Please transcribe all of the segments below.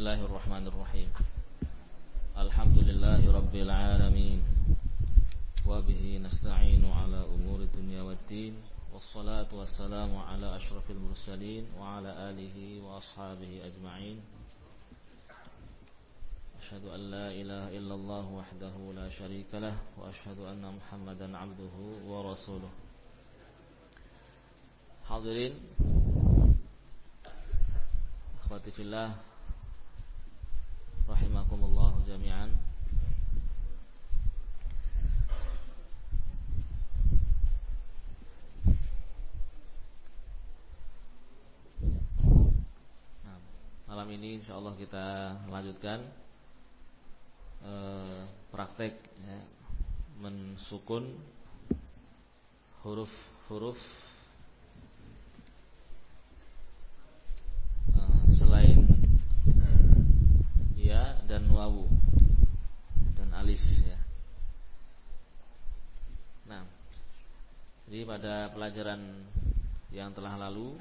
الله الرحمن الرحيم الحمد لله رب العالمين وبه نستعين على أمور الدنيا والدين والصلاة والسلام على أشرف المرسلين وعلى آله وأصحابه أجمعين أشهد أن لا إله إلا الله وحده لا شريك له وأشهد أن محمدا عبده ورسوله حاضرين أخواتي في الله rahimakumullah jami'an nah, malam ini insyaallah kita lanjutkan eh, praktek ya, mensukun huruf-huruf pada pelajaran yang telah lalu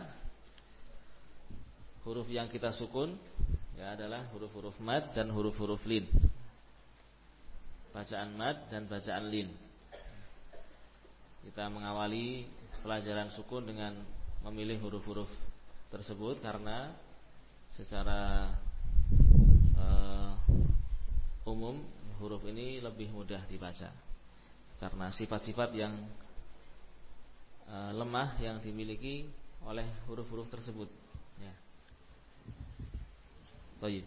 huruf yang kita sukun ya adalah huruf-huruf mad dan huruf-huruf lin. Bacaan mad dan bacaan lin. Kita mengawali pelajaran sukun dengan memilih huruf-huruf tersebut karena secara uh, umum huruf ini lebih mudah dibaca karena sifat-sifat yang uh, lemah yang dimiliki oleh huruf-huruf tersebut. Ya. Baik.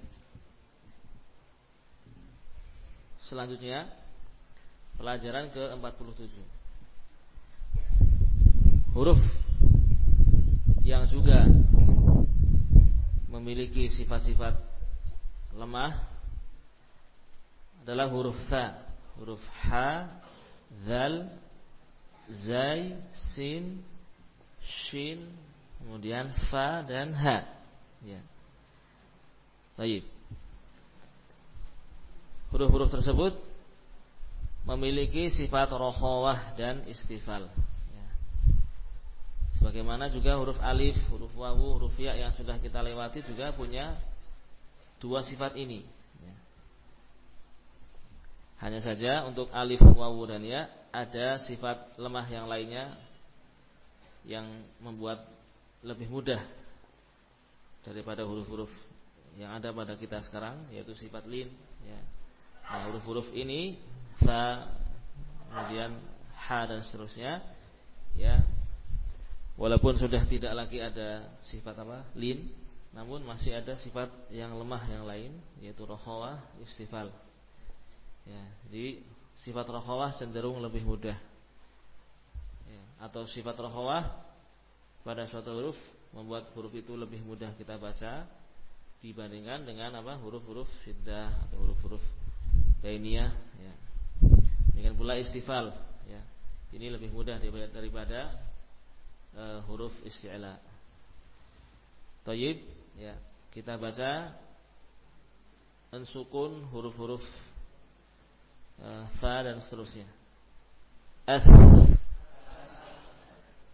Selanjutnya pelajaran ke-47. Huruf yang juga memiliki sifat-sifat lemah adalah huruf tha, huruf ha, zal, zai, sin, shin, kemudian fa dan ha. Ya. Baik. Huruf-huruf tersebut memiliki sifat rohawah dan istifal. Ya. Sebagaimana juga huruf alif, huruf wawu, huruf ya yang sudah kita lewati juga punya dua sifat ini. Ya. Hanya saja untuk alif, wawu dan ya ada sifat lemah yang lainnya yang membuat lebih mudah daripada huruf-huruf yang ada pada kita sekarang yaitu sifat lin. Ya. Nah huruf-huruf ini fa, kemudian ha dan seterusnya, ya walaupun sudah tidak lagi ada sifat apa lin namun masih ada sifat yang lemah yang lain yaitu rohawah istifal. Ya, jadi sifat rohawah cenderung lebih mudah. Ya, atau sifat rohawah pada suatu huruf membuat huruf itu lebih mudah kita baca dibandingkan dengan apa huruf-huruf syiddah atau huruf-huruf bainiyah. Ya. Dengan pula istifal. Ya. Ini lebih mudah daripada, daripada uh, huruf isti'la. Tayyib ya kita baca ensukun huruf-huruf fa dan seterusnya. As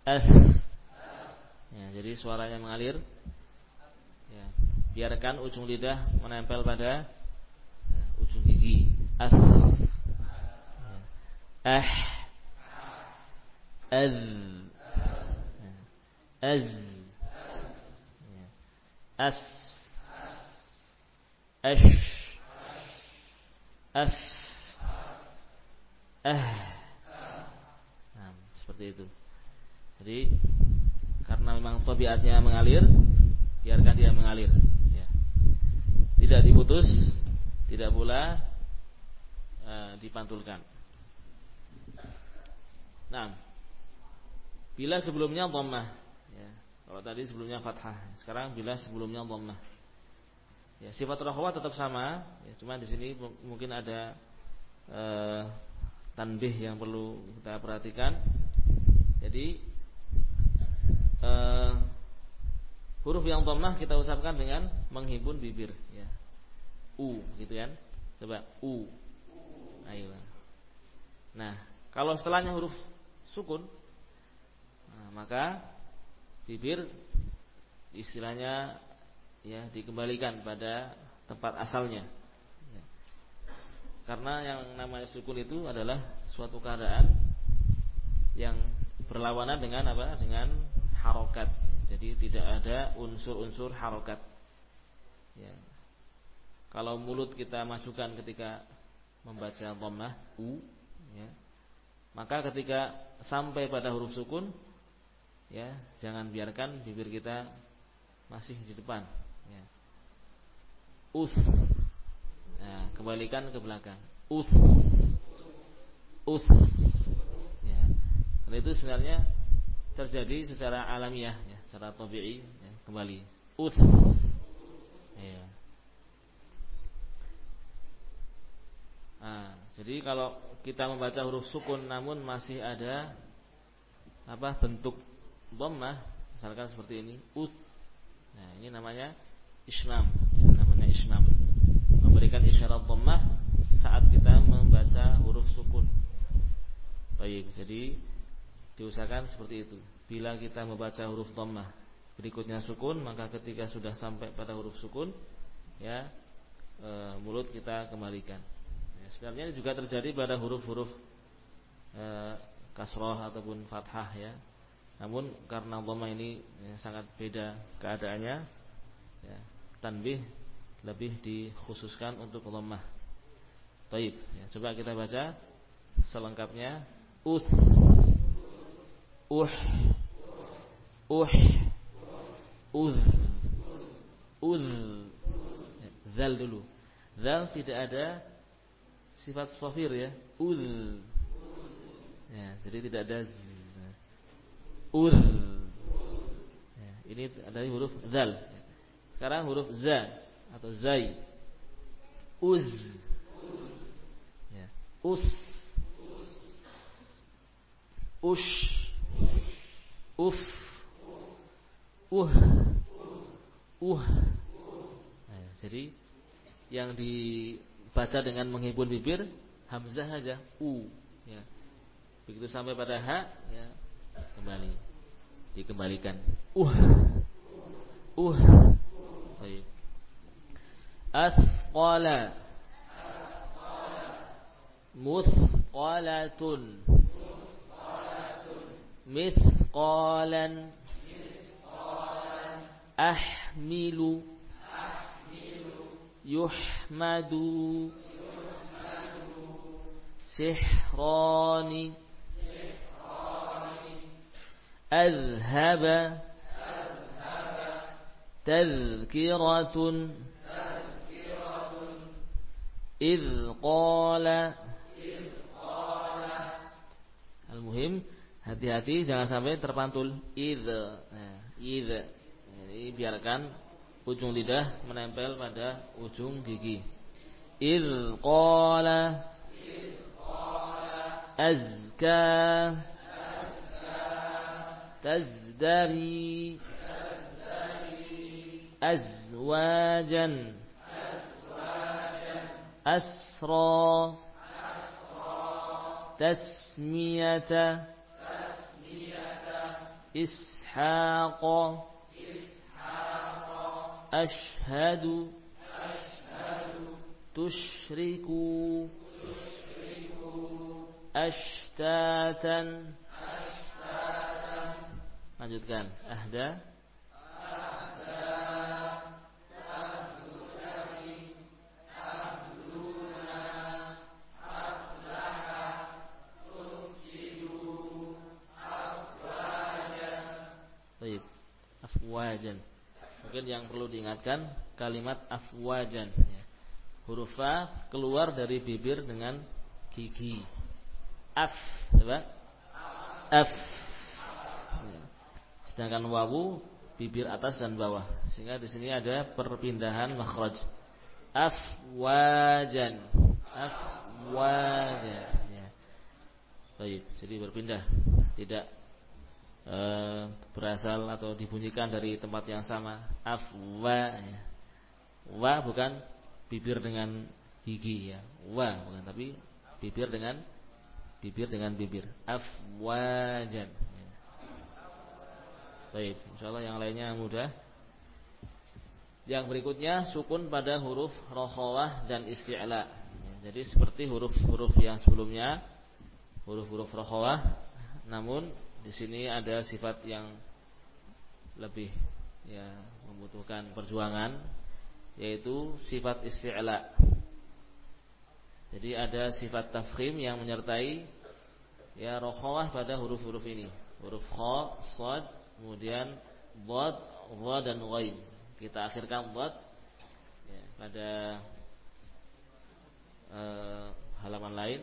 as ya jadi suaranya mengalir. Ya biarkan ujung lidah menempel pada ya, ujung gigi. As ya. ah az ya. az as ash af ah nah, seperti itu. Jadi karena memang tabiatnya mengalir biarkan dia mengalir. Ya. tidak diputus tidak pula uh, dipantulkan. Nah bila sebelumnya dhammah ya. Kalau tadi sebelumnya fathah, sekarang bila sebelumnya dhammah. Ya, sifat rahwah tetap sama, ya, cuma di sini mungkin ada uh, tanbih yang perlu kita perhatikan. Jadi uh, huruf yang dhammah kita ucapkan dengan menghimpun bibir, ya. U, gitu kan? Coba U. Ayo. Nah, kalau setelahnya huruf sukun, nah, maka bibir istilahnya ya dikembalikan pada tempat asalnya. Karena yang namanya sukun itu adalah suatu keadaan yang berlawanan dengan apa? Dengan harokat. Jadi tidak ada unsur-unsur harokat. Ya. Kalau mulut kita majukan ketika membaca dhammah u, ya, maka ketika sampai pada huruf sukun, ya jangan biarkan bibir kita masih di depan. Ya. Us, nah, kembalikan ke belakang. Us, us. Ya. Dan itu sebenarnya terjadi secara alamiah, ya, secara tabii, ya, kembali. Us. Ya. Nah, jadi kalau kita membaca huruf sukun namun masih ada apa bentuk dhammah, misalkan seperti ini, ut. Nah, ini namanya ismam, ya, namanya ismam. Memberikan isyarat dhammah saat kita membaca huruf sukun. Baik, jadi diusahakan seperti itu. Bila kita membaca huruf dhammah berikutnya sukun, maka ketika sudah sampai pada huruf sukun, ya e, mulut kita kembalikan. Sebenarnya juga terjadi pada huruf-huruf e, kasroh ataupun fathah ya. Namun karena dhamma ini ya, sangat beda keadaannya, ya, tanbih lebih dikhususkan untuk dhammah. Taib. Ya, coba kita baca selengkapnya. Uth, uh, uh, udh, udh. Ya, zal dulu. Zal tidak ada sifat sofir ya ul ya, jadi tidak ada z ul ya, ini ada huruf zal sekarang huruf za atau zai uz ya, us ush uf uh uh nah, jadi yang di baca dengan menghimpun bibir hamzah saja u ya. Begitu sampai pada ha ya kembali dikembalikan. Uh. Uh. Baik. أثقل مثقلة. مثقالا. أحمل. يحمد. سحران. أذهب. تذكرة. إذ قال Al-Muhim Hati-hati jangan sampai terpantul Idh nah, Idh Jadi biarkan ujung lidah menempel pada ujung gigi. Il qala azka tazdari azwajan أسرى, أسرى تسمية, تسمية إسحاق, أشهد, أشهد تشرك, أشتاتا, أشتاتا. lanjutkan Mungkin yang perlu diingatkan kalimat afwajan ya. Huruf fa keluar dari bibir dengan gigi. Af, coba. Af. Ya. Sedangkan wawu bibir atas dan bawah. Sehingga di sini ada perpindahan makhraj. Afwajan. Afwajan. Ya. Baik, jadi berpindah. Tidak e, berasal atau dibunyikan dari tempat yang sama. Afwa ya. Wa bukan bibir dengan gigi ya. Wa bukan tapi bibir dengan bibir dengan bibir. Afwajan. Ya. Baik, insyaallah yang lainnya mudah. Yang berikutnya sukun pada huruf rokhawah dan isti'la. Jadi seperti huruf-huruf yang sebelumnya, huruf-huruf rokhawah, namun di sini ada sifat yang lebih ya membutuhkan perjuangan, yaitu sifat isti'la. Jadi ada sifat tafkhim yang menyertai ya rokhawah pada huruf-huruf ini. Huruf kha, sad, kemudian dhad, dha dan ghain kita akhirkan buat ya, pada uh, halaman lain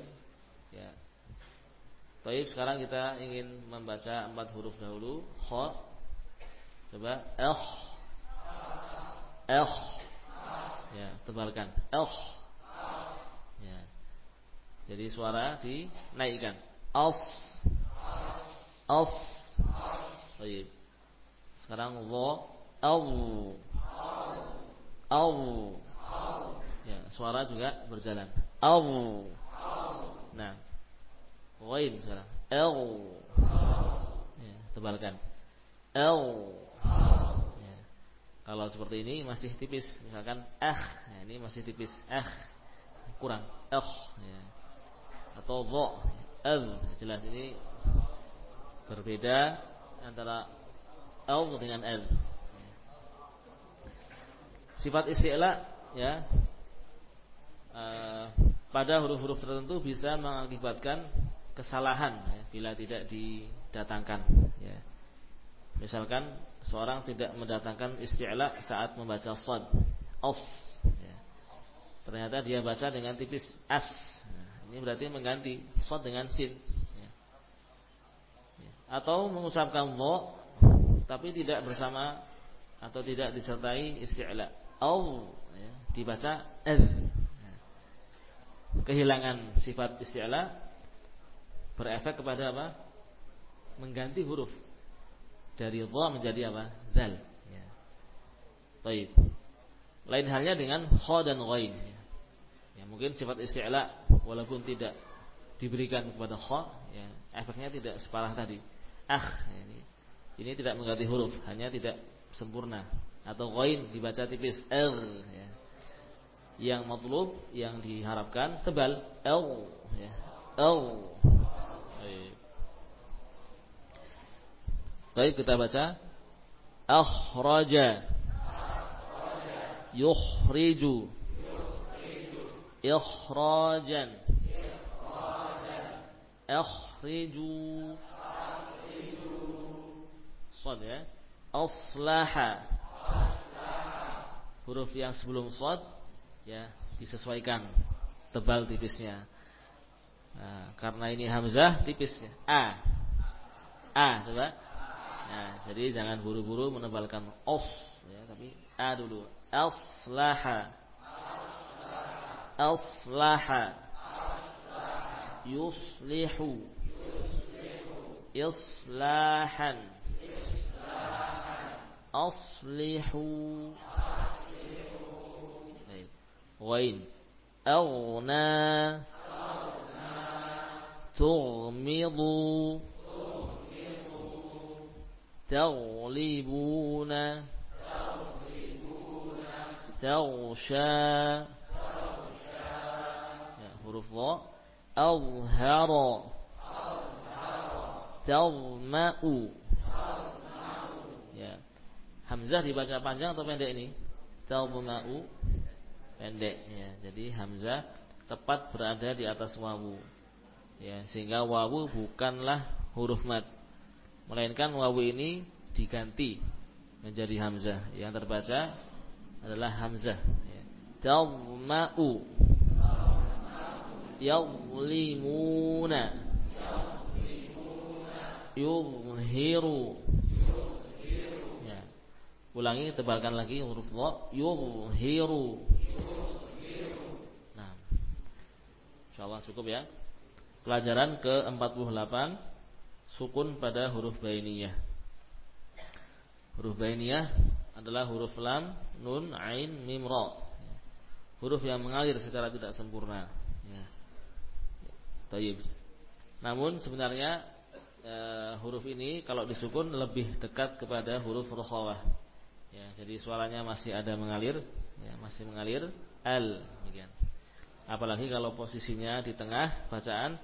ya. Taib sekarang kita ingin membaca empat huruf dahulu. Kha. Coba. Eh eh ya tebalkan. Eh ya. Jadi suara dinaikkan. As as Taib. Sekarang wo au. Au. Ya suara juga berjalan. Au. Nah ghain sekarang. El ya, tebalkan. El ya. kalau seperti ini masih tipis. Misalkan eh ya, ini masih tipis. Eh kurang. Eh ya. atau vo. El jelas ini berbeda antara el dengan el Sifat isti'la ya uh, pada huruf-huruf tertentu bisa mengakibatkan kesalahan ya, bila tidak didatangkan ya. Misalkan seorang tidak mendatangkan isti'la saat membaca sad as ya. Ternyata dia baca dengan tipis as. Nah, ini berarti mengganti sad dengan sin ya. Ya. Atau mengucapkan dha tapi tidak bersama atau tidak disertai isti'la au ya, dibaca al. Kehilangan sifat isti'la berefek kepada apa? Mengganti huruf dari dha menjadi apa? Zal. Ya. Baik. Lain halnya dengan kha dan ghain. Ya. mungkin sifat isti'la walaupun tidak diberikan kepada kha, ya, efeknya tidak separah tadi. Ah, ya, ini, ini tidak mengganti huruf, hanya tidak sempurna atau ghain dibaca tipis r ya. Yang matlub yang diharapkan tebal l ya. L. Baik. kita baca. Akhraja. Yukhriju. Ikhrajan. Akhriju. Sad ya. Aslaha. Huruf yang sebelum shad ya disesuaikan. Tebal tipisnya. Nah, karena ini hamzah tipisnya. A. A coba. Nah, jadi jangan buru-buru menebalkan os ya, tapi A dulu. Aslaha. Aslaha. Yuslihu. Islahan. Aslihu. Aslihu. Ghain. Aghna. تغمض تغلبون تغشى huruf dha azhara tazma'u ya hamzah dibaca panjang atau pendek ini tazma'u pendek ya. Jadi hamzah tepat berada di atas wawu. Ya, sehingga wawu bukanlah huruf mad. Melainkan wawu ini diganti menjadi hamzah. Yang terbaca adalah hamzah. Ya. Tawma'u Yawlimuna Yuzhiru ya. Ulangi tebalkan lagi huruf dha Yuzhiru InsyaAllah cukup ya Pelajaran ke-48 Sukun pada huruf bainiyah. Huruf bainiyah adalah huruf lam, nun, ain, mim, ra. Huruf yang mengalir secara tidak sempurna. Ya. Taib Namun sebenarnya e, huruf ini kalau disukun lebih dekat kepada huruf rokhawah Ya, jadi suaranya masih ada mengalir, ya, masih mengalir. Al. Apalagi kalau posisinya di tengah bacaan,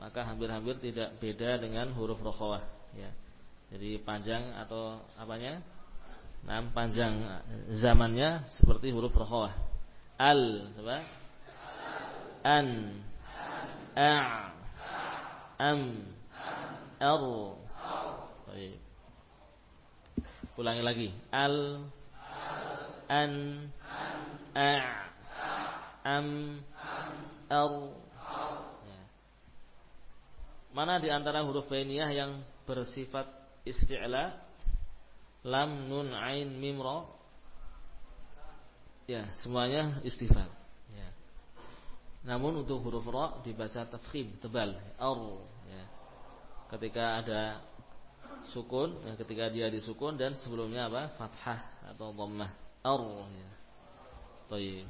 maka hampir-hampir tidak beda dengan huruf rokhawah, ya. Jadi panjang atau apanya? Nah, panjang zamannya seperti huruf rokhawah. Al, coba. An, a, am, ar. Baik. Ulangi lagi. Al, an, a, am, ar. Mana di antara huruf bainiyah yang bersifat isti'la? Lam, nun, ain, mim, ra. Ya, semuanya istifal. Ya. Namun untuk huruf ra dibaca tafkhim, tebal, ar. Ya. Ketika ada sukun ya, ketika dia disukun dan sebelumnya apa fathah atau dhammah ar ya. Baik.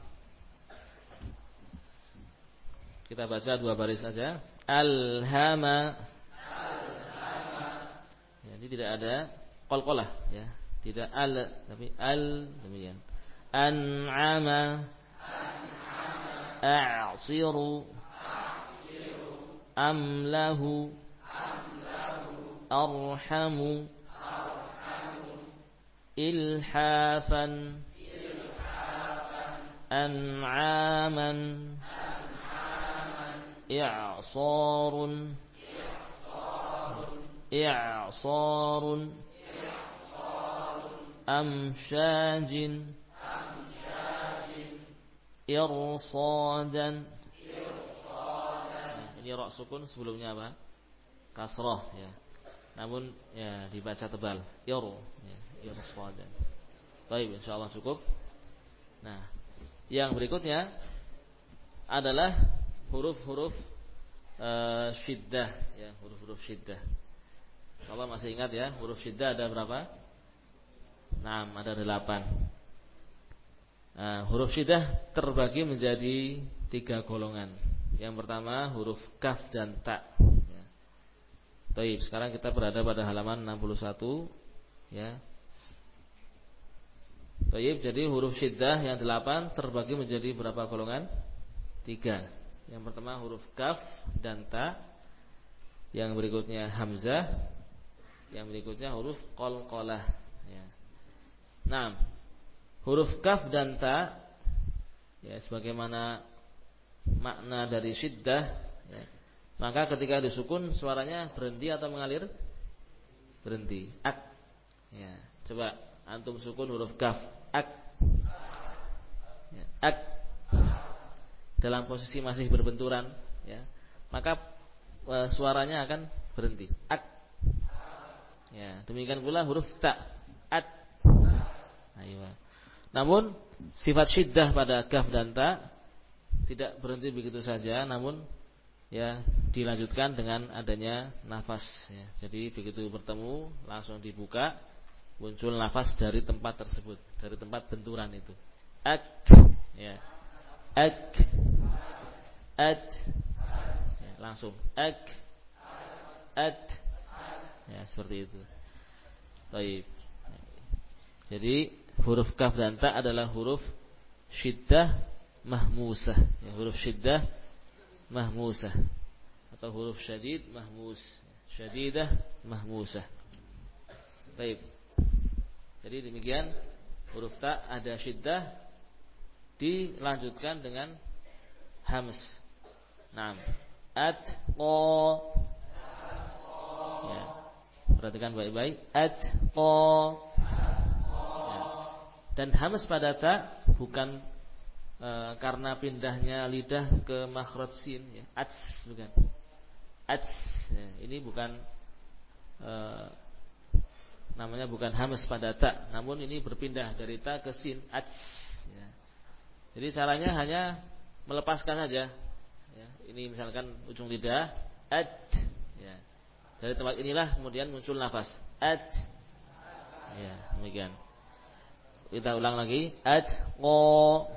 Kita baca dua baris saja. Alhama. Ya, ini tidak ada qalqalah ya. Tidak al tapi al demikian. An'ama. A'siru. Amlahu. أرحم إلحافا أنعاما إعصار إعصار أمشاج إرصادا ini rak sukun sebelumnya apa? Kasrah ya. namun ya dibaca tebal yur ya yursadan baik insyaallah cukup nah yang berikutnya adalah huruf-huruf uh, syiddah ya huruf-huruf syiddah kalau masih ingat ya huruf syiddah ada berapa Nah, ada delapan. Nah, huruf syiddah terbagi menjadi tiga golongan. Yang pertama huruf kaf dan ta. Taib. Sekarang kita berada pada halaman 61 ya. Taib. Jadi huruf syiddah yang 8 terbagi menjadi berapa golongan? 3. Yang pertama huruf kaf dan ta. Yang berikutnya hamzah. Yang berikutnya huruf qalqalah ya. Nah, huruf kaf dan ta ya sebagaimana makna dari syiddah ya maka ketika disukun suaranya berhenti atau mengalir? Berhenti. Ak. Ya, coba antum sukun huruf kaf. Ak. Ya, ak. Dalam posisi masih berbenturan, ya. Maka e, suaranya akan berhenti. Ak. Ya, demikian pula huruf ta. At. Ayo. Namun sifat syiddah pada kaf dan ta tidak berhenti begitu saja, namun ya dilanjutkan dengan adanya nafas ya. Jadi begitu bertemu langsung dibuka muncul nafas dari tempat tersebut, dari tempat benturan itu. Ak ya. Ak ad ya, langsung. Ak ad ya seperti itu. Baik. Jadi huruf kaf dan ta adalah huruf syiddah mahmusah. Ya, huruf syiddah mahmusah. Atau huruf syadid mahmus syadidah mahmusah. Baik. Jadi demikian huruf ta ada syiddah dilanjutkan dengan hams Naam. At qa ya. Perhatikan baik-baik. At qa ya. dan hams pada ta bukan e, karena pindahnya lidah ke makhraj sin ya. Ats bukan. Ats ya, ini bukan e, namanya bukan hamas pada ta namun ini berpindah dari ta ke sin ats ya. jadi caranya hanya melepaskan saja ya, ini misalkan ujung lidah at ya. dari tempat inilah kemudian muncul nafas at ya demikian. Kita ulang lagi ad ngo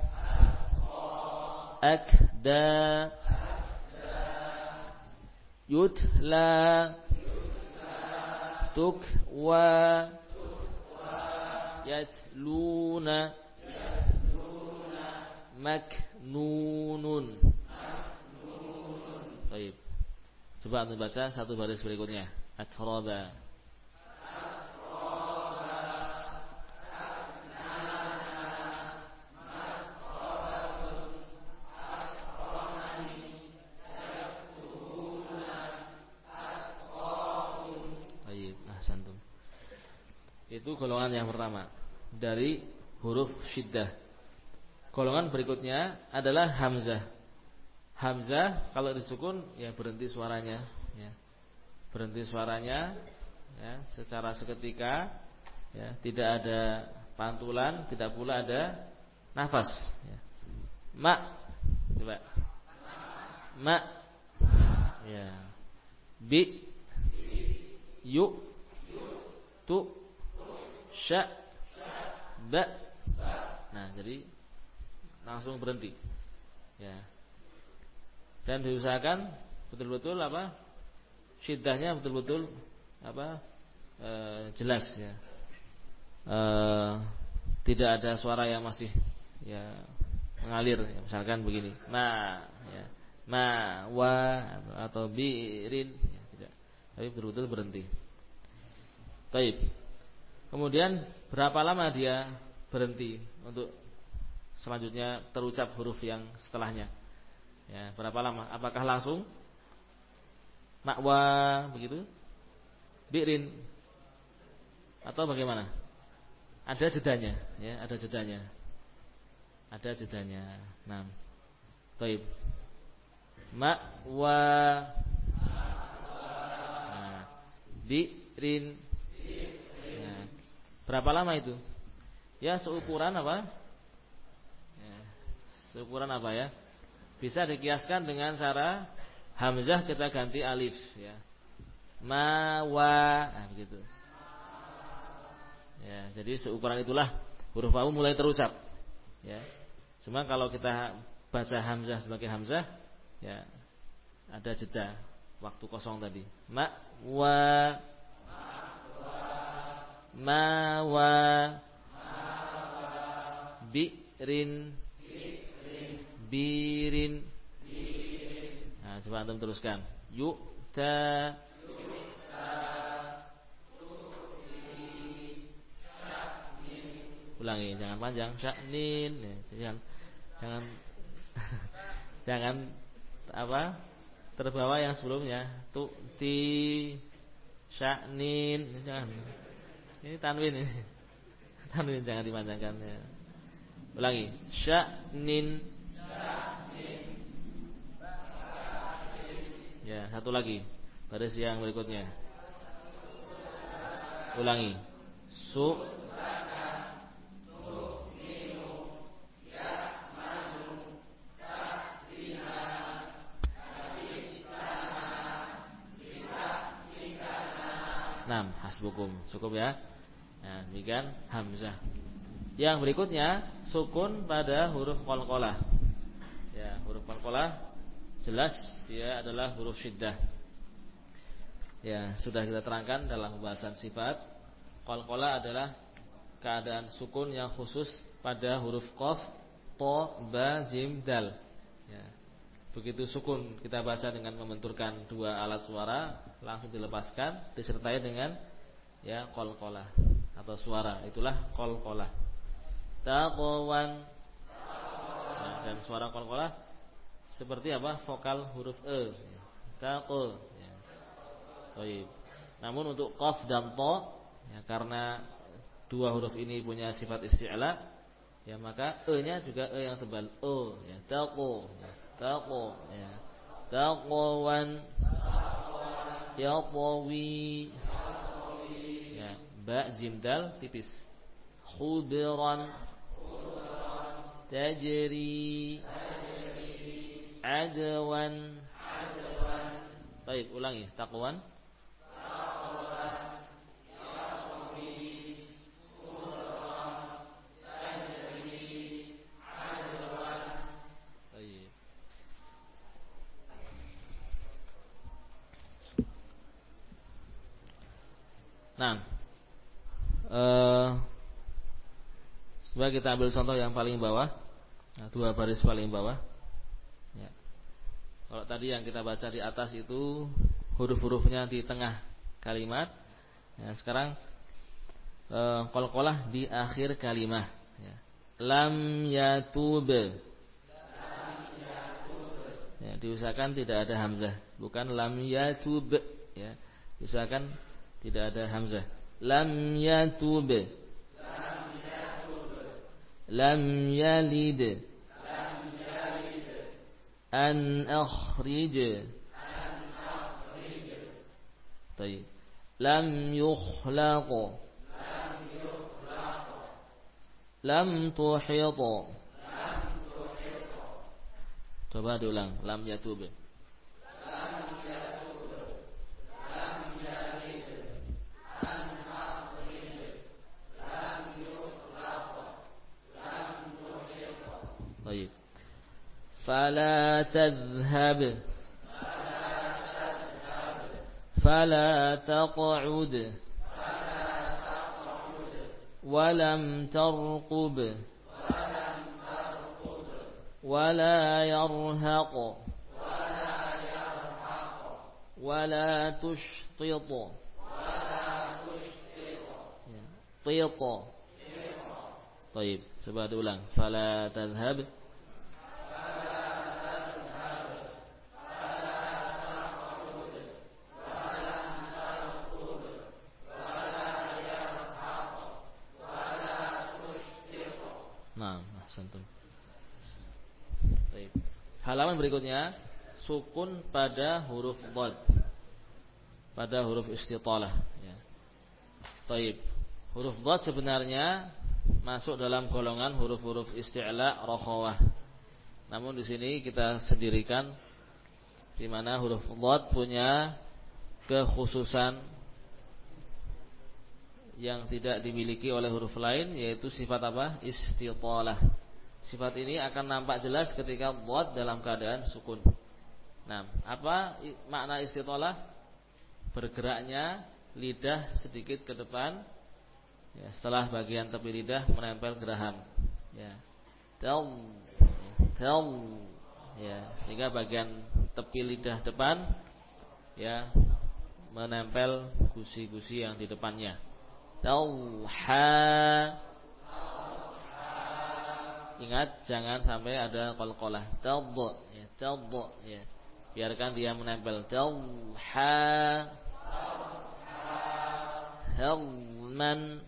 wa yat luna yatluna maknunun Baik. Coba anda baca satu baris berikutnya. Atraba. Itu golongan yang pertama dari huruf syiddah. Golongan berikutnya adalah hamzah. Hamzah kalau disukun ya berhenti suaranya, ya. Berhenti suaranya ya secara seketika ya, tidak ada pantulan, tidak pula ada nafas ya. Ma coba. Ma ya. Bi yu tu sya ba nah jadi langsung berhenti ya dan diusahakan betul-betul apa? Syiddahnya betul-betul apa? E, jelas ya. E, tidak ada suara yang masih ya mengalir ya, misalkan begini. Ma ya. Ma wa atau birin ya, tidak. Tapi betul-betul berhenti. Taib. Kemudian berapa lama dia berhenti untuk selanjutnya terucap huruf yang setelahnya? Ya, berapa lama? Apakah langsung makwa begitu? Birin atau bagaimana? Ada jedanya, ya, ada jedanya. Ada jedanya. Nah. Baik. Makwa Nah, birin Berapa lama itu? Ya seukuran apa? Ya, seukuran apa ya? Bisa dikiaskan dengan cara hamzah kita ganti alif ya. Ma wa nah, begitu. Ya, jadi seukuran itulah huruf wawu mulai terucap. Ya. Cuma kalau kita baca hamzah sebagai hamzah ya ada jeda waktu kosong tadi. Ma wa mawa birin birin nah coba antum teruskan yu'ta ulangi jangan panjang syaknin ya, jangan jangan jangan apa terbawa yang sebelumnya tu ti syaknin jangan ini tanwin ini. Tanwin jangan dipanjangkan ya. Ulangi. Sya'nin. Ya, satu lagi. Baris yang berikutnya. Ulangi. Su Enam, hasbukum. Cukup ya. Nah, demikian hamzah. Yang berikutnya sukun pada huruf qalqalah. Ya, huruf qalqalah jelas dia adalah huruf syiddah. Ya, sudah kita terangkan dalam pembahasan sifat. Qalqalah adalah keadaan sukun yang khusus pada huruf qaf, to, ba, jim, dal. Ya. Begitu sukun kita baca dengan membenturkan dua alat suara langsung dilepaskan disertai dengan ya qalqalah atau suara itulah qalqalah taqwan nah, dan suara qalqalah seperti apa? Vokal huruf e. Taqo ya. Baik. namun untuk qaf dan to ya, karena dua huruf ini punya sifat isti'la ya maka e-nya juga e yang tebal. O ya. Taqo ya. Taqo ya. Taqwan ya. Tawi ba jim dal tipis. Khudran tajri adwan baik ulangi taqwan Nah, Coba kita ambil contoh yang paling bawah. Nah, dua baris paling bawah. Kalau tadi yang kita baca di atas itu huruf-hurufnya di tengah kalimat. Ya, sekarang eh, kol-kolah di akhir kalimat. Ya. Lam yatub. Ya, diusahakan tidak ada hamzah, bukan lam yatub. Ya, diusahakan tidak ada hamzah. Lam yatub. Lam yatub. Lam yalid. Lam yalid An akhrij. An akhrij. طيب لم يخلق لم يخلق لم تحيط لم تحيط coba diulang lam yatub فلا تذهب. فلا تقعد. ولم ترقب. ولا يرهق. ولا تشطط. طيط طيب coba diulang fala tadhhab berikutnya sukun pada huruf dhad. Pada huruf istitalah ya. Baik. Huruf dhad sebenarnya masuk dalam golongan huruf-huruf isti'la rakhawah. Namun di sini kita sendirikan di mana huruf dhad punya kekhususan yang tidak dimiliki oleh huruf lain yaitu sifat apa? Istitalah. Sifat ini akan nampak jelas ketika dhad dalam keadaan sukun. Nah, apa makna istitalah? Bergeraknya lidah sedikit ke depan ya, setelah bagian tepi lidah menempel geraham. Ya. Tel tel ya, sehingga bagian tepi lidah depan ya menempel gusi-gusi yang di depannya. Tauha ingat jangan sampai ada qalqalah. Tad ya, tad ya. Biarkan dia menempel. Tadha. Helman.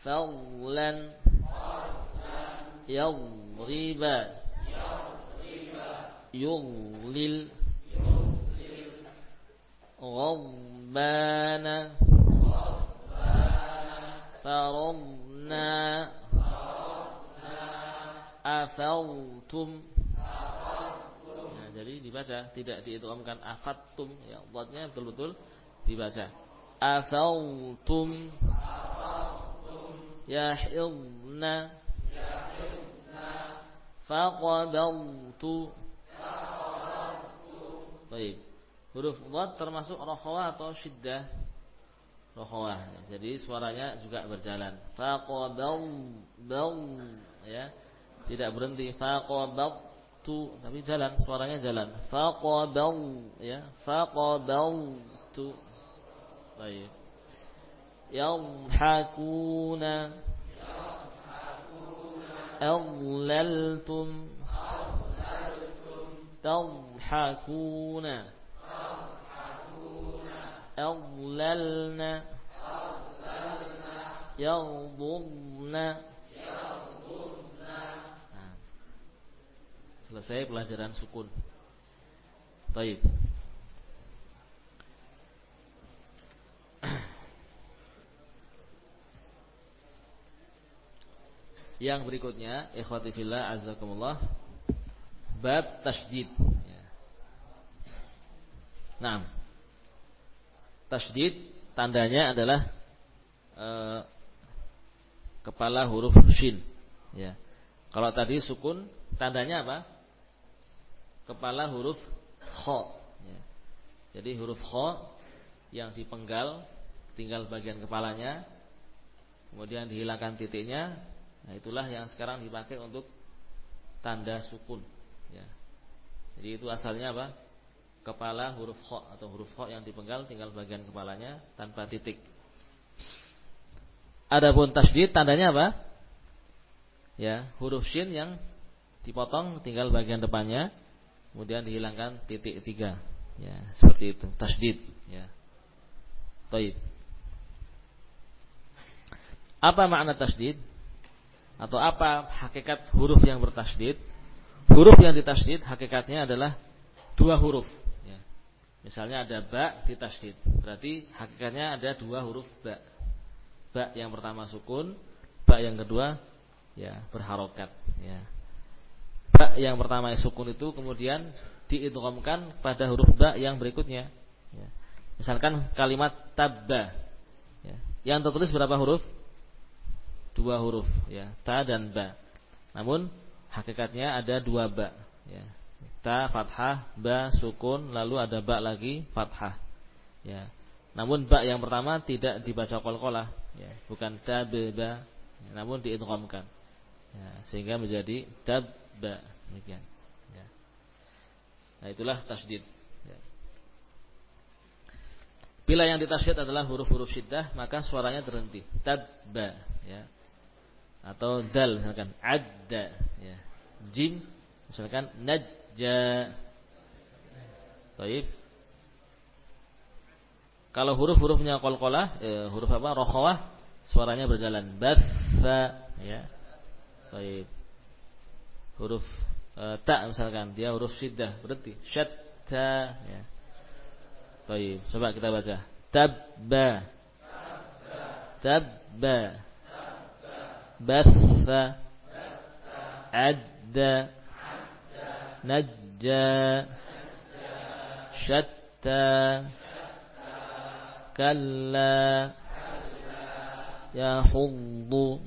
Fadlan. Yadriba. Yughlil. Ghabbana. Farabna afaltum nah, jadi dibaca tidak diitqamkan afattum ya buatnya betul-betul dibaca. Afaltum yahidna. Faqabaltu baik. Huruf dhad termasuk rakhawah atau syiddah. Rokhawah. Jadi suaranya juga berjalan. Faqabal bal ya Tidak berhenti faqabal tu tapi jalan suaranya jalan. Faqabal ya. Faqabal tu. Baik. Yadhakuna Adlaltum Tadhakuna أضللن يغضضن selesai pelajaran sukun Taib Yang berikutnya Ikhwati fillah azakumullah Bab tasjid ya. Nah tasdid tandanya adalah e, kepala huruf shin ya. Kalau tadi sukun tandanya apa? Kepala huruf kha ya. Jadi huruf kha yang dipenggal tinggal bagian kepalanya kemudian dihilangkan titiknya, nah itulah yang sekarang dipakai untuk tanda sukun. Ya. Jadi itu asalnya apa? Kepala huruf kho atau huruf kho yang dipenggal tinggal bagian kepalanya tanpa titik. Adapun tasydid tandanya apa? Ya, huruf shin yang dipotong tinggal bagian depannya, kemudian dihilangkan titik tiga. Ya, seperti itu, tasydid. Ya. Taib. Apa makna tasydid? Atau apa hakikat huruf yang bertasydid? Huruf yang ditasydid hakikatnya adalah dua huruf. Ya. Misalnya ada ba ditasydid, berarti hakikatnya ada dua huruf ba. Ba yang pertama sukun, ba yang kedua ya berharokat. Ya. Ba yang pertama sukun itu kemudian diidghamkan pada huruf ba yang berikutnya. Ya. Misalkan kalimat tabba. Ya. Yang tertulis berapa huruf? dua huruf ya, ta dan ba. Namun hakikatnya ada dua ba ya. Ta fathah, ba sukun, lalu ada ba lagi fathah. Ya. Namun ba yang pertama tidak dibaca qalqalah ya, bukan ta ba, ya, namun diidghamkan. Ya, sehingga menjadi tabba demikian. Ya. Nah, itulah tasdid. Ya. Bila yang ditasydid adalah huruf-huruf syiddah, maka suaranya terhenti. Tabba, ya atau dal misalkan adda ya. Jim misalkan najja. Baik. Kalau huruf-hurufnya qalqalah, eh, huruf apa? Rokhawah, suaranya berjalan. Batha ya. Baik huruf e, ta misalkan dia huruf syiddah berarti syatta ya. Baik, coba kita baca. Tabba. Tabba. Batha. Adda. Najja. Syatta. Kalla. Yahuddu.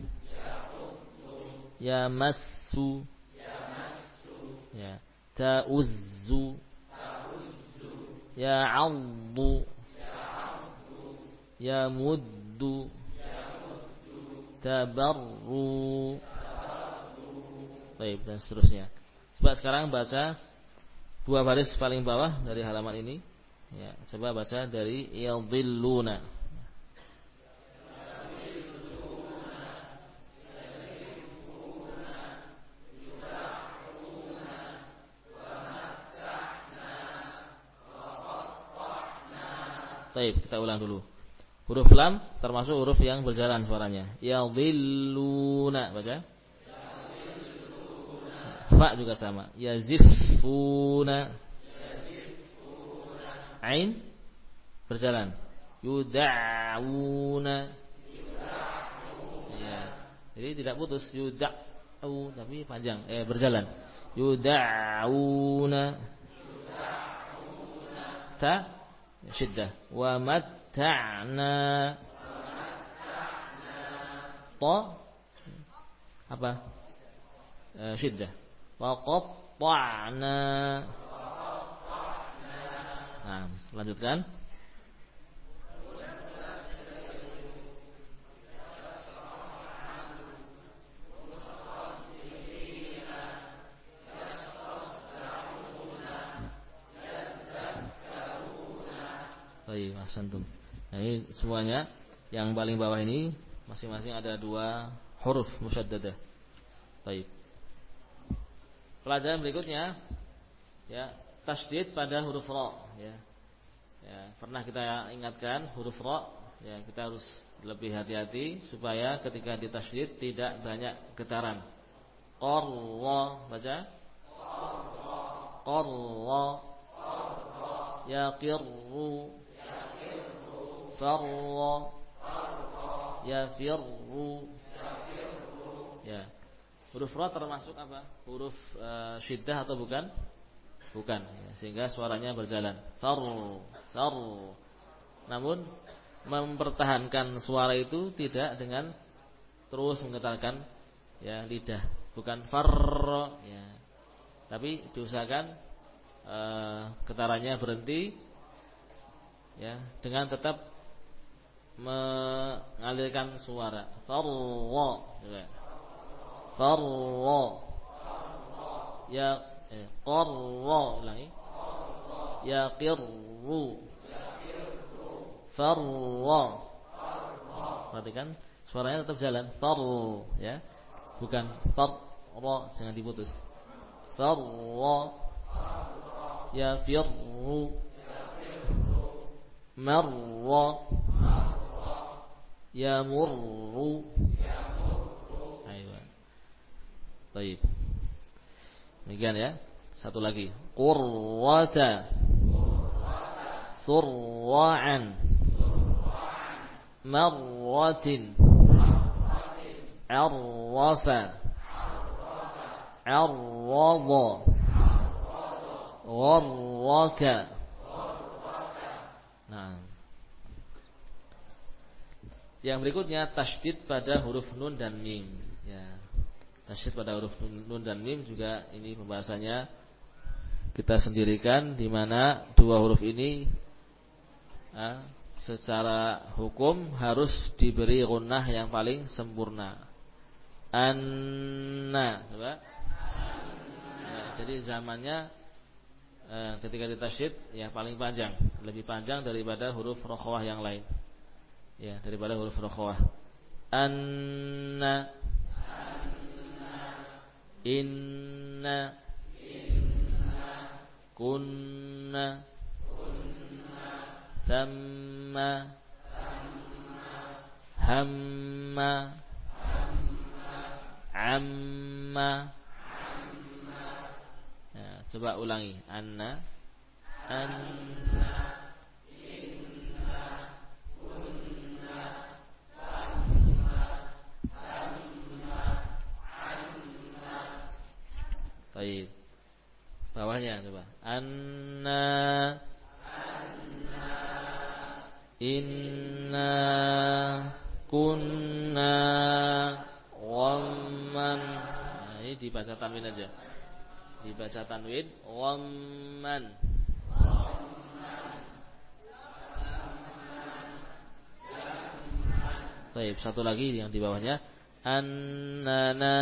Yamassu. Ya. Ta'uzzu. Ta'uzzu. ya muddu Tabarru. Baik, dan seterusnya. Coba sekarang baca dua baris paling bawah dari halaman ini. Ya, coba baca dari yadhilluna. Baik, kita ulang dulu. Huruf lam termasuk huruf yang berjalan suaranya. Yadhilluna baca. Fa juga sama. Yazifuna. Ain berjalan. Yuda'una. Ya. Jadi tidak putus yuda'u tapi panjang eh berjalan. Yuda'una. Ta syiddah. Wa matta'na. Ta. Apa? E, syiddah. Wa qatta'na. Nah lanjutkan Baik, ahsantum. Nah, ini semuanya yang paling bawah ini masing-masing ada dua huruf musyaddadah. Baik. Pelajaran berikutnya ya, tasdid pada huruf ra ya. Ya, pernah kita ingatkan huruf ra ya kita harus lebih hati-hati supaya ketika ditasdid tidak banyak getaran. Qarra baca. Qarra. Yaqirru farra yafirru ya huruf ra termasuk apa? Huruf uh, syiddah atau bukan? Bukan ya, sehingga suaranya berjalan. Far far. Namun mempertahankan suara itu tidak dengan terus menggetarkan ya lidah. Bukan far ya. Tapi diusahakan uh, getarannya berhenti ya dengan tetap mengalirkan suara. Farra. Farra. Ya eh, qarra ulangi. Ya qirru. Farra. Perhatikan suaranya tetap jalan. Farra ya. Bukan farra, jangan diputus. Farra. Ya firru. Marra. Yamurru. Ayo. Baik. Demikian ya. Satu lagi. Qurrata. Surra'an. Marratin. Arrafa. Arrada. Gharraka. Nah. Yang berikutnya tasydid pada huruf nun dan mim. Ya. Tasydid pada huruf nun dan mim juga ini pembahasannya kita sendirikan di mana dua huruf ini ya, secara hukum harus diberi gunnah yang paling sempurna. Anna, coba. Ya, jadi zamannya eh, ketika ditasyid ya paling panjang, lebih panjang daripada huruf rokhawah yang lain ya daripada huruf rokhawah anna. Inna. Kunna. Thamma. Hamma. Amma. Ya, coba ulangi. Anna. Anna Baik. Bawahnya coba. Anna Inna kunna wamman. Nah, ini dibaca tanwin aja. Dibaca tanwin wamman. Baik, satu lagi yang di bawahnya. Annana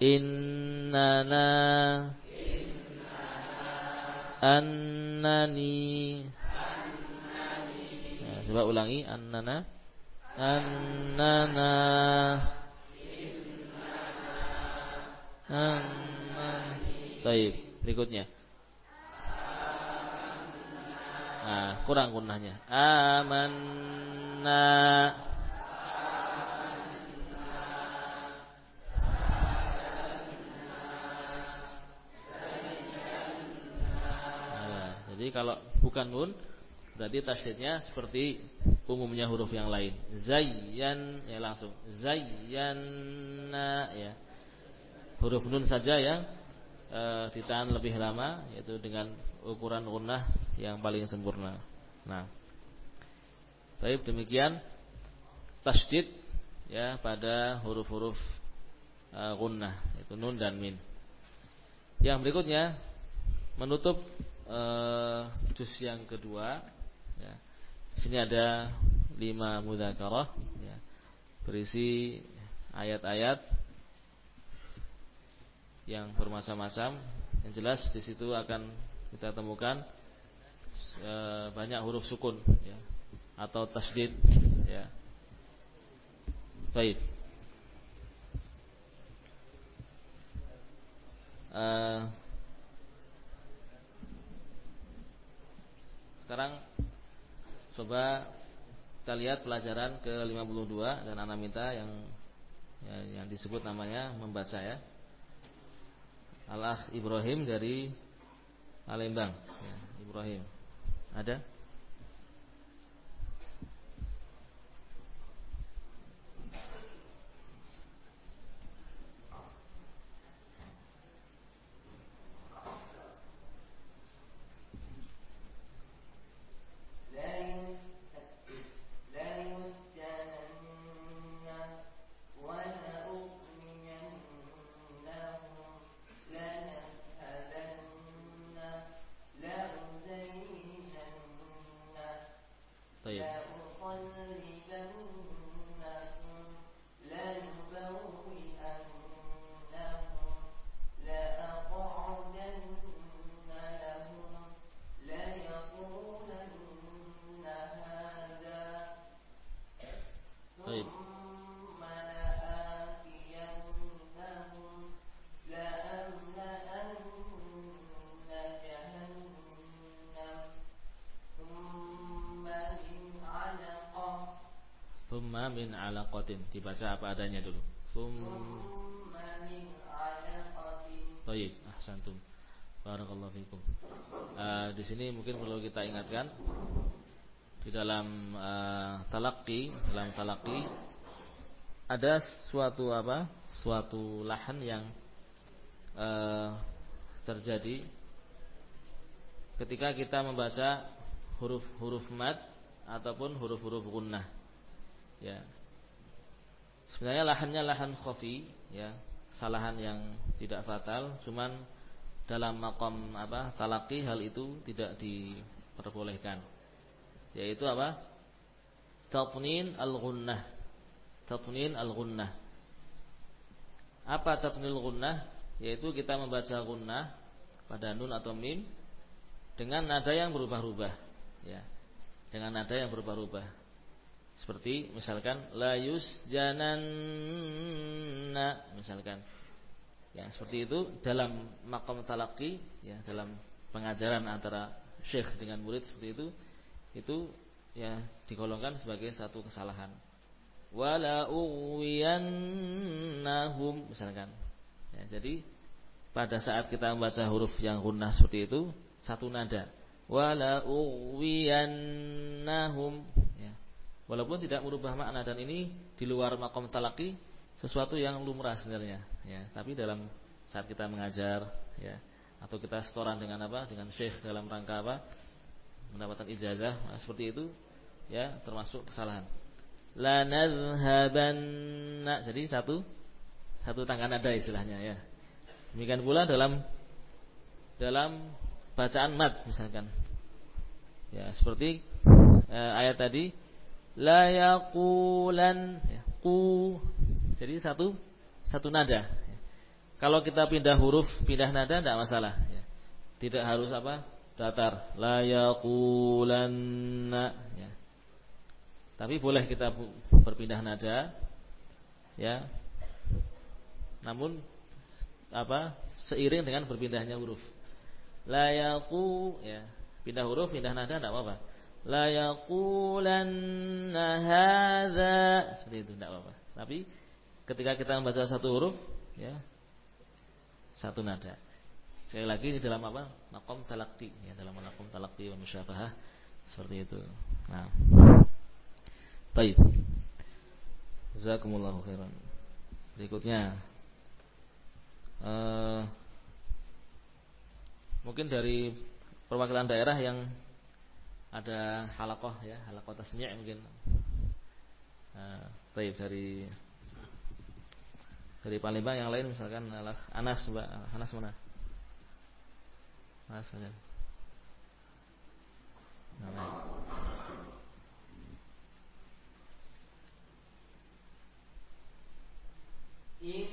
innana annani. Nah, coba ulangi. Annana. Annana. Annani. Baik berikutnya. Nah kurang gunanya amanna Jadi kalau bukan nun berarti tasydidnya seperti umumnya huruf yang lain. Zayyan ya langsung. Zayyana ya. Huruf nun saja yang e, ditahan lebih lama yaitu dengan ukuran gunnah yang paling sempurna. Nah. Baik demikian tasydid ya pada huruf-huruf e, gunnah yaitu nun dan min. Yang berikutnya menutup uh, juz yang kedua ya. Sini ada lima mudzakarah ya. Berisi ayat-ayat yang bermacam-macam. Yang jelas di situ akan kita temukan e, banyak huruf sukun ya atau tasdid ya. Baik. Uh, Sekarang coba kita lihat pelajaran ke-52 dan anak minta yang ya, yang disebut namanya membaca ya. Alah Ibrahim dari Palembang ya, Ibrahim. Ada? Min alaqatin. Dibaca apa adanya dulu. Summa min alaqatin. Baik, ahsantum. Barakallahu fikum. Uh, di sini mungkin perlu kita ingatkan di dalam uh, talaki, dalam talaki ada suatu apa? Suatu lahan yang uh, terjadi ketika kita membaca huruf-huruf mad ataupun huruf-huruf gunnah. Ya. Sebenarnya lahannya lahan khafi, ya, kesalahan yang tidak fatal, cuman dalam makom apa talaki hal itu tidak diperbolehkan. Yaitu apa? Tatnin al-gunnah. Tatnin al-gunnah. Apa tatnin al-gunnah? Yaitu kita membaca gunnah pada nun atau mim dengan nada yang berubah-ubah, ya. Dengan nada yang berubah-ubah. Seperti misalkan la yusjananna misalkan. Ya, seperti itu dalam makom talaki ya, dalam pengajaran antara syekh dengan murid seperti itu itu ya digolongkan sebagai satu kesalahan. Wala uwiyannahum misalkan. Ya, jadi pada saat kita membaca huruf yang gunnah seperti itu satu nada. Wala uwiyannahum ya. Walaupun tidak merubah makna dan ini di luar makom talaki sesuatu yang lumrah sebenarnya ya. Tapi dalam saat kita mengajar ya atau kita setoran dengan apa? Dengan syekh dalam rangka apa? Mendapatkan ijazah nah, seperti itu ya termasuk kesalahan. La. Jadi satu satu tangga nada istilahnya ya. Demikian pula dalam dalam bacaan mat misalkan. Ya, seperti eh, ayat tadi la yaqulan ya, qu. Jadi satu satu nada. Kalau kita pindah huruf, pindah nada tidak masalah ya. Tidak harus apa? datar. La yaqulanna ya. Tapi boleh kita berpindah nada ya. Namun apa seiring dengan berpindahnya huruf. La yaqu ya, pindah huruf, pindah nada tidak apa-apa. La yaqulanna hadza seperti itu tidak apa-apa. Tapi ketika kita membaca satu huruf ya satu nada. Sekali lagi ini dalam apa? Makom talakti ya dalam makom talakti wa musyafahah seperti itu. Nah. Baik. Jazakumullahu khairan. Berikutnya uh, mungkin dari perwakilan daerah yang ada halakoh ya halakoh tasmi' mungkin. Uh, baik dari dari Palembang yang lain misalkan Anas Mbak. Anas mana? Anas mana nah, In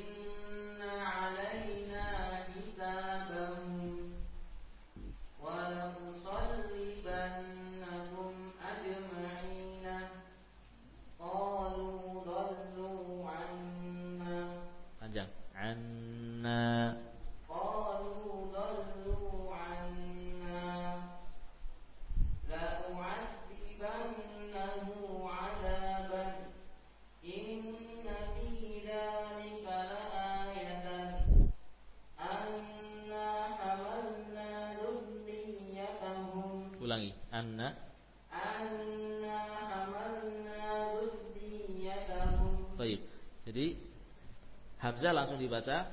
Hamzah langsung dibaca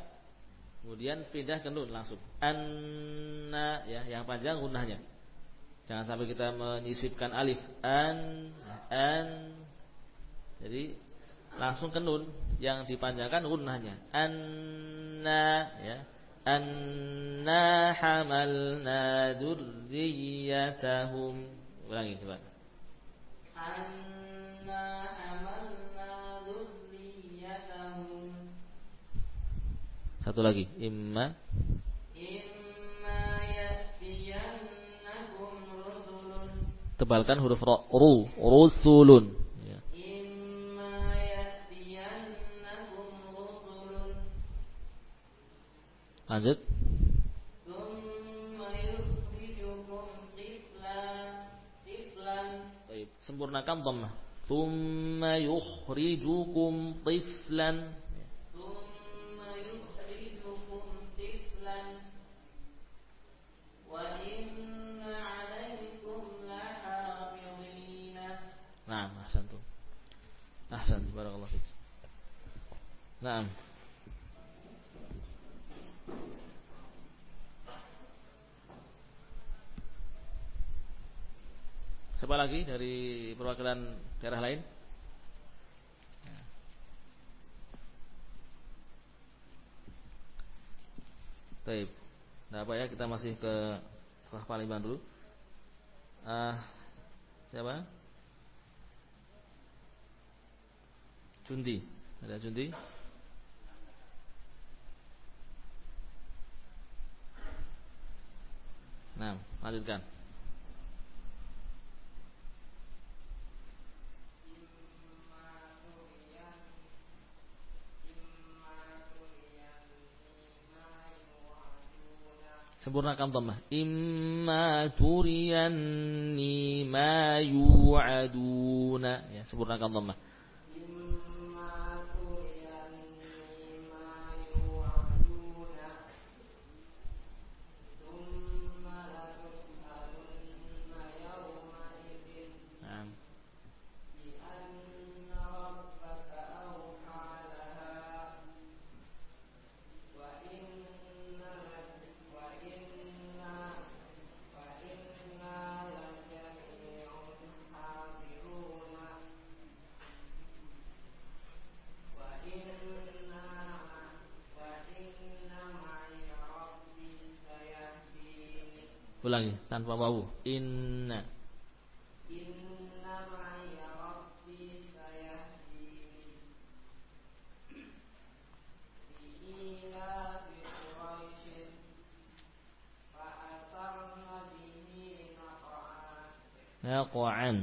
Kemudian pindah ke nun langsung. Anna ya Yang panjang gunahnya Jangan sampai kita menyisipkan alif. An An. Jadi langsung ke nun Yang dipanjangkan gunahnya Anna ya. Anna hamalna durriyatahum Ulangi coba. Anna Satu lagi, imma. Tebalkan huruf ra ru, rusulun. Ya. Imma ya'tiyannakum rusulun. Lanjut. Sempurnakan dhamma Thumma yukhrijukum tiflan. Naam, ahsantum. Ahsantum barakallahu fiik. Naam. Siapa lagi dari perwakilan daerah lain? Baik. Nah, apa ya kita masih ke Kelas Palembang dulu. Ah, siapa? Jundi. Ada Jundi? Nah, lanjutkan. Sempurnakan dhammah. Imma turiyanni ma yu'aduna. Ya, sempurnakan dhammah. Wawu. Inna. Inna ma'ya rabbi sayahdini Bi'ila fi Quraishin Fa'atarna bihi naqa'an Naqa'an.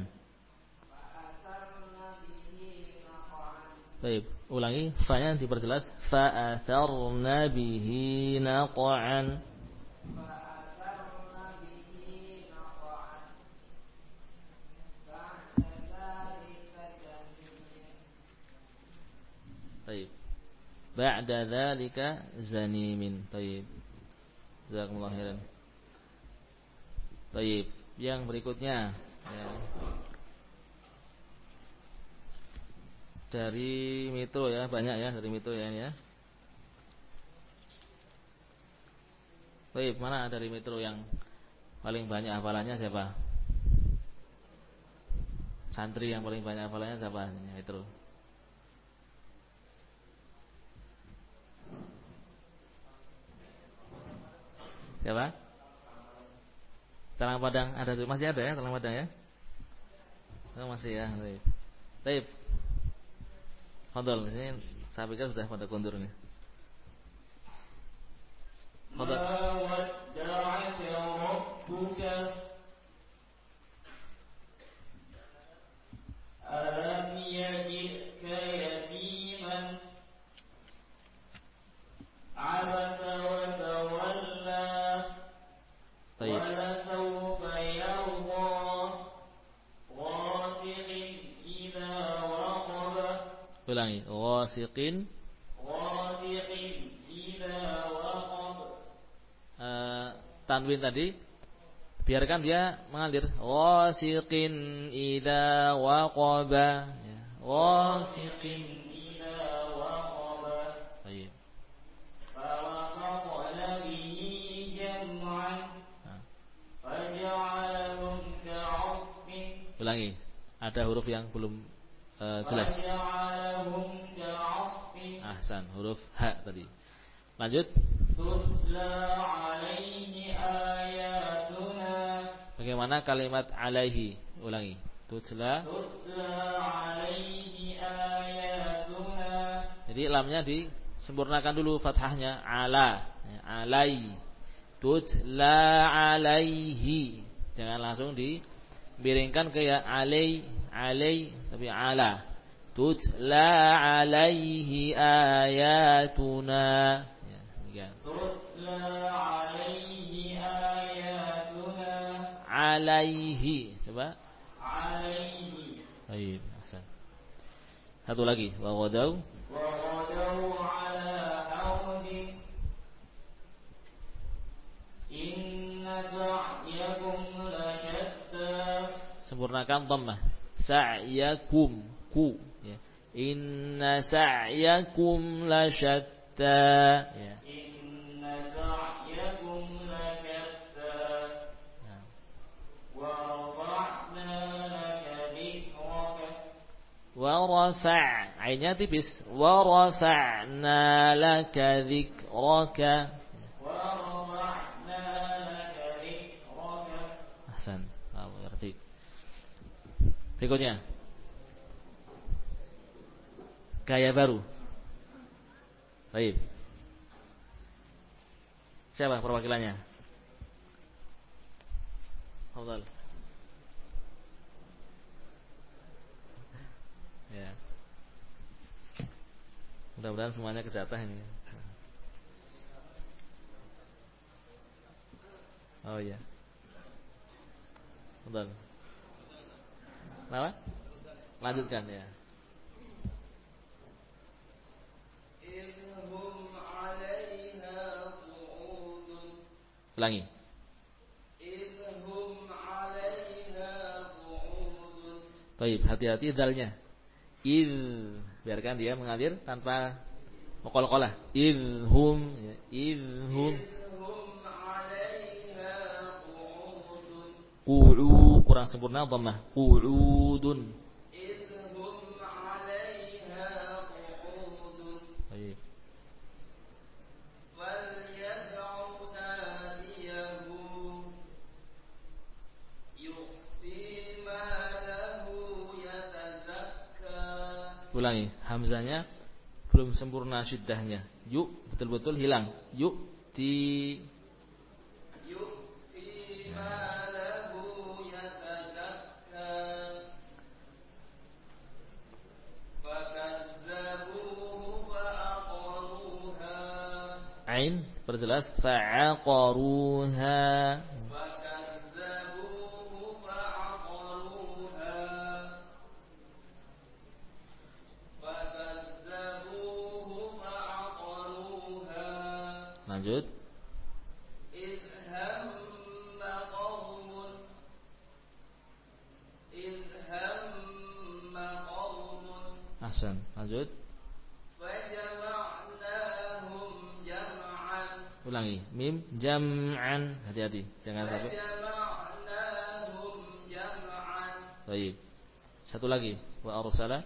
Baik, ulangi fa-nya diperjelas fa'atharna bihi naqa'an. Fa'atarna bihi naqa'an Ba'da dhalika jahilin Baik. Ba'da dzalika zanimin. Baik. Jazakumullah khairan. Baik, yang berikutnya ya. Dari Metro ya, banyak ya dari Metro ya ya. Baik, mana dari Metro yang paling banyak hafalannya siapa? Santri yang paling banyak hafalannya siapa? Ini, Siapa? Talang Padang ada tuh masih ada ya Talang Padang ya? Oh, masih ya. Baik. Baik. Fadol, ini saya pikir sudah pada kondur nih. Fadol. ulangi wasiqin. Wasiqin ila waqab. Uh, tanwin tadi. Biarkan dia mengalir. Wasiqin ila waqab ya. Wasiqin ila waqab baik. Ah. Ulangi, ada huruf yang belum uh, jelas. Ahsan, huruf H tadi. Lanjut. Bagaimana kalimat alaihi? Ulangi. Tutla. Jadi lamnya disempurnakan dulu fathahnya ala, alai. Tutla alaihi. Jangan langsung di biringkan ke ya alai, alai tapi ala tutla ayatuna. Ya, ayatuna. Alaihi coba alaihi baik satu lagi. Wa ghadau. Ala audin inna sa'yakum la syatta sempurnakan dhammah. Sa'yakum. Ku. Inna sa'yakum lasyatta. Ya. Inna sa'yakum lasyatta. Nah. Warafa' Ainnya tipis. Warafa'na laka dhikraka Warafa'na laka dhikraka Hasan Berikutnya. Gaya baru Baik Siapa perwakilannya? Fadal Ya Mudah-mudahan semuanya kejatah ini Oh iya Betul. Kenapa? Lanjutkan ya. Ulangi. Baik, hati-hati dalnya. Id biarkan dia mengalir tanpa mukallaqalah. Idhum ya, idhum. Kurang sempurna dhammah. Quludun. ulangi, hamzanya belum sempurna syiddahnya. Yuk betul-betul hilang. Yuk di. Ain perjelas fa'aqaruha Lanjut. Ahsan, lanjut. Ulangi, mim jam'an, hati-hati, jangan sampai. Baik. Satu lagi, wa arsala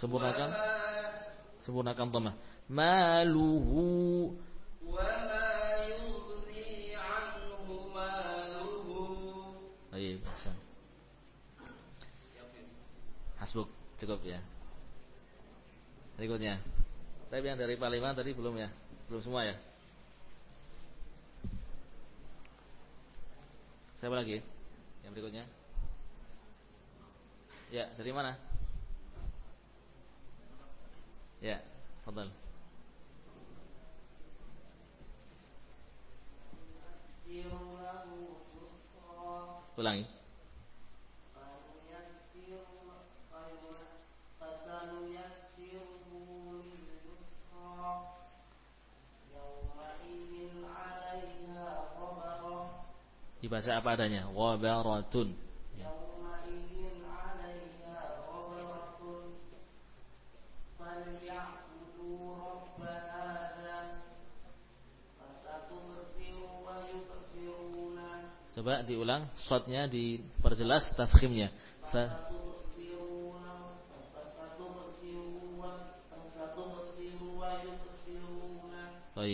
Sempurnakan sempurnakan dhamma. Maluhu wa ma yughni anhu maluhu. ayo baca Hasbuk, cukup ya. Berikutnya. Tapi yang dari Palembang tadi belum ya? Belum semua ya? Siapa lagi? Yang berikutnya? Ya, dari mana? Ya, fadal. Ulangi. Dibaca apa adanya? Wabaratun. Coba diulang shotnya diperjelas tafkhimnya. Fa Oh.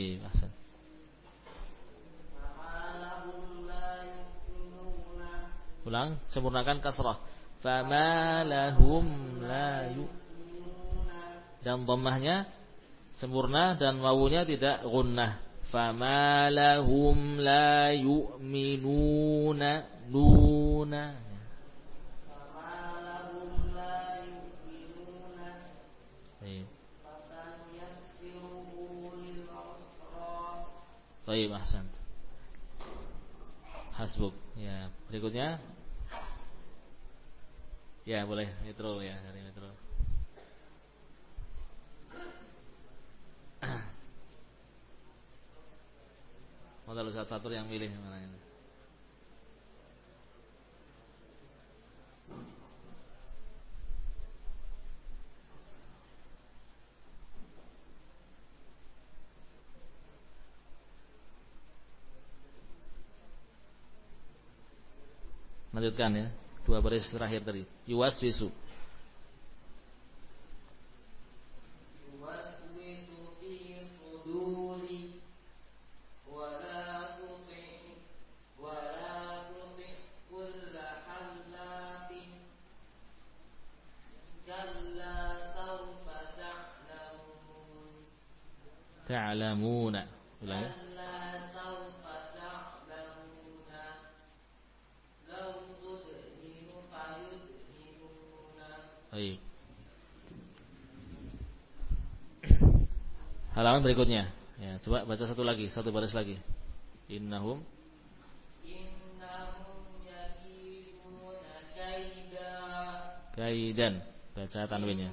Ulang, sempurnakan kasrah. Famalahum la. Dan dhammahnya sempurna dan wawunya tidak gunnah. فما لهم لا يؤمنون nuna. Baik, Ahsan. Hasbuk. Ya, berikutnya. Ya, boleh metro ya, dari metro. Modal Ustaz Fatur yang milih mana ini? Lanjutkan ya. Dua baris terakhir tadi. Yuwaswisu. Ta'lamuna. Baik. Halaman berikutnya. Ya, coba baca satu lagi, satu baris lagi. Innahum kaidan. Baca tanwinnya.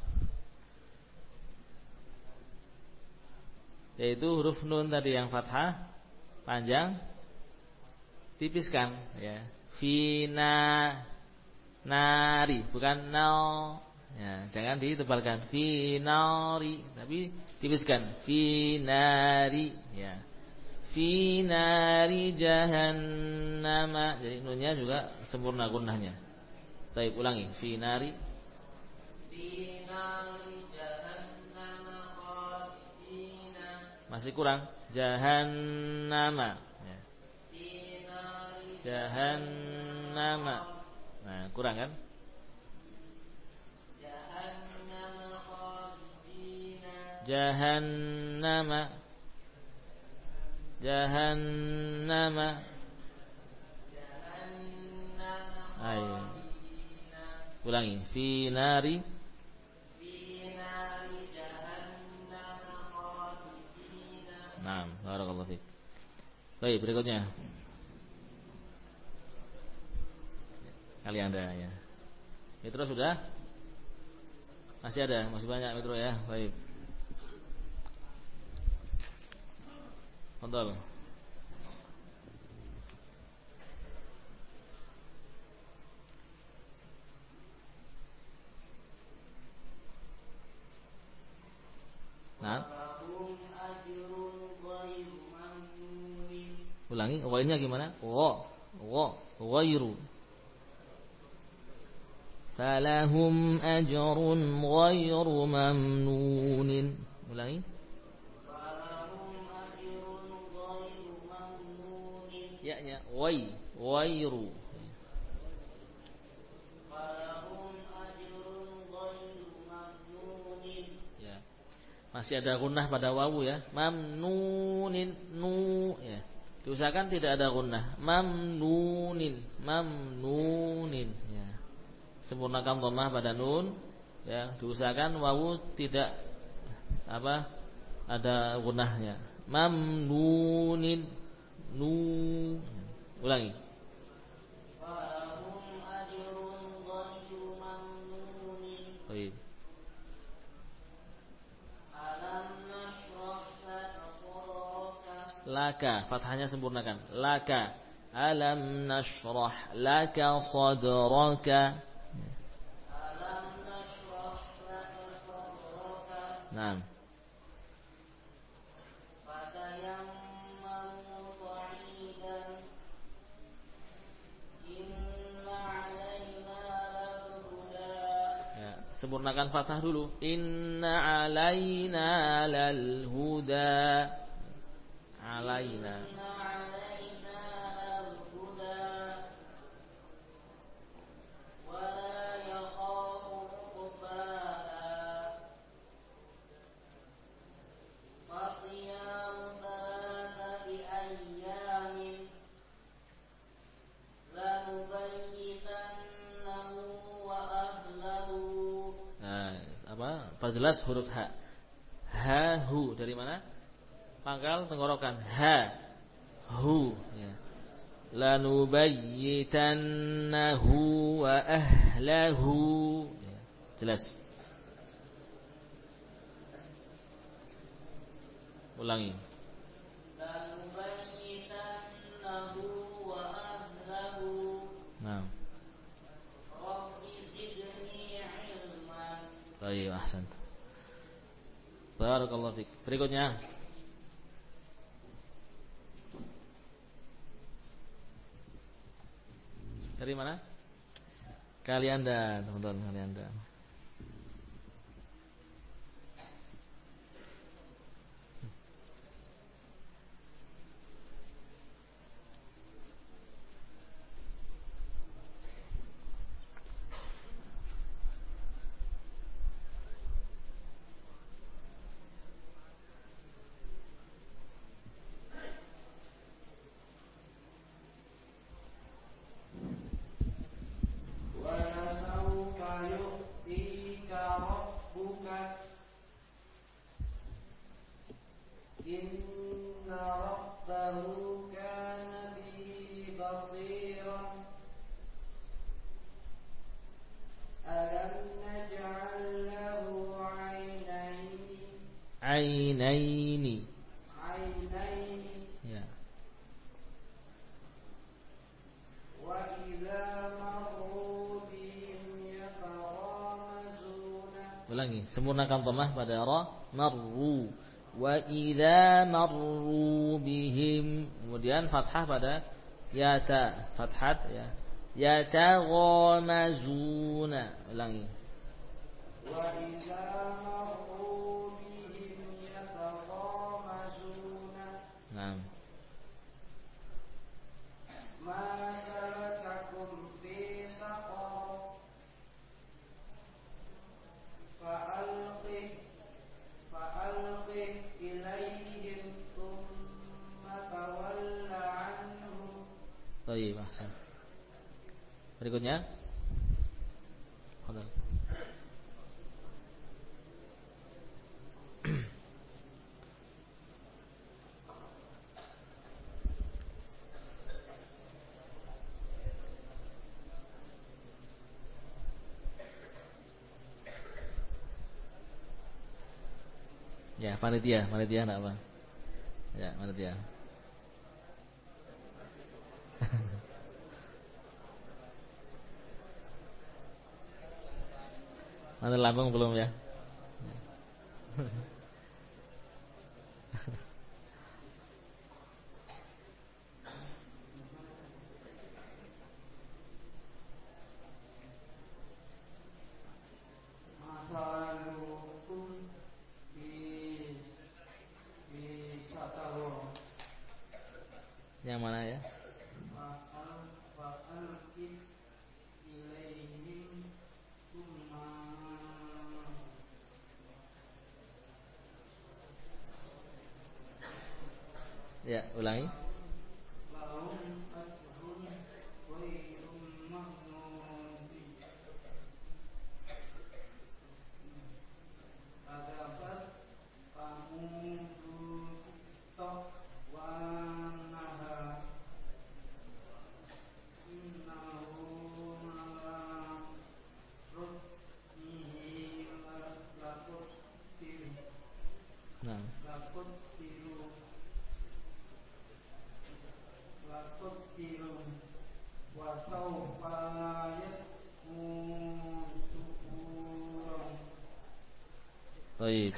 Yaitu huruf nun tadi yang fathah panjang tipiskan ya. Fina nari bukan nau Ya, jangan ditebalkan finari, tapi tipiskan finari ya. Finari jahannama. Jadi nunnya juga sempurna gunahnya. Baik, ulangi. Finari Finari jahannama Masih kurang. Jahannama. Ya. Jahannama. Nah, kurang kan? jahannama jahannama ayo ulangi fi nari Nah, barakallahu fiik. Baik, berikutnya. Kali Anda ya. Metro sudah? Masih ada, masih banyak metro ya. Baik. Fadal. Nah. Ulangi, wawnya gimana? Wa, wa, ghairu. Falahum ajrun ghairu mamnunin. Ulangi. ya-nya wai wairu ya masih ada gunnah pada wawu ya mamnunin nu ya diusahakan tidak ada gunnah. Mamnunin. Mamnunin. Ya. Sempurnakan dhammah pada nun. Ya. Diusahakan wawu tidak apa ada gunnahnya mamnunin. Nu. Ulangi. Baik. Laka, fathahnya sempurnakan. Laka. Alam nashrah laka sadraka. Alam nashrah laka sadraka. Nah. sempurnakan fathah dulu. Inna alaina lal huda alaina. إن علينا الهدى ولا يخاف عقباها فصيام ثلاثة أيام لنبيتنه وأهله Nah, apa? Perjelas huruf ha. Ha hu dari mana? pangkal tenggorokan. Ha, hu. Ya. Lanubayyitannahu wa ahlahu. Ya. Jelas. Ulangi. Lanubayyitannahu wa ahlahu. Nah. Baik, ahsan. Barakallahu fiik. Berikutnya. Dari mana? Kalianda, teman-teman Kalianda. Sempurnakan dhamah pada ra marru. Wa idza marru bihim. Kemudian fathah pada yata, fathat ya. Yataghamazuna. Ulangi. وإذا مروا Berikutnya. Ya, panitia, panitia enggak apa? Ya, panitia. Mana lambung belum ya?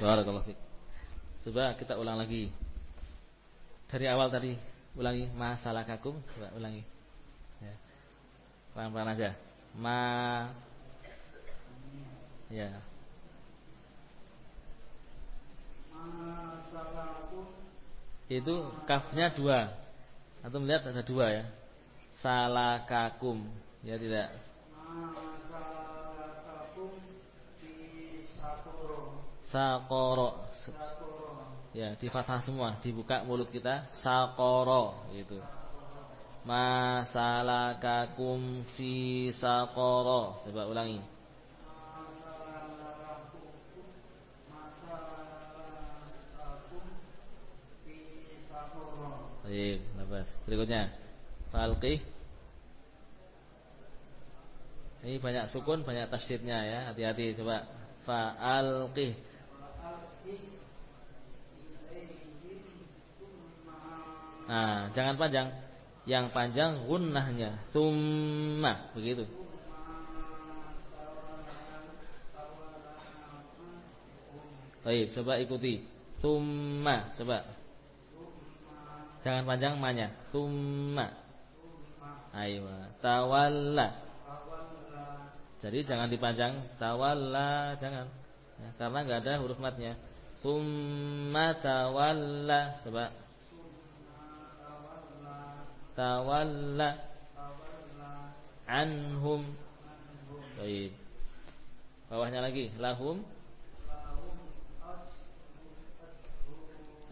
barakallahu fik. Coba kita ulang lagi. Dari awal tadi, ulangi masalakakum, coba ulangi. Ya. Pelan-pelan aja. Ma Ya. Itu kafnya dua. Atau melihat ada dua ya. Salakakum. Ya tidak. Sakoro. Ya, di fathah semua, dibuka mulut kita. Sakoro gitu. Masalakakum fi sakoro. Coba ulangi. Baik, nafas. Berikutnya. Falqih. Ini banyak sukun, banyak tasydidnya ya. Hati-hati coba. Fa'alqih. Nah, jangan panjang. Yang panjang gunnahnya. Summa, begitu. Baik, coba ikuti. Summa, coba. Jangan panjang manya. Summa. Ayo, tawalla. Jadi jangan dipanjang tawalla, jangan. Ya, karena nggak ada huruf matnya. Summa tawalla. Coba. Tawalla anhum. Baik. Bawahnya lagi lahum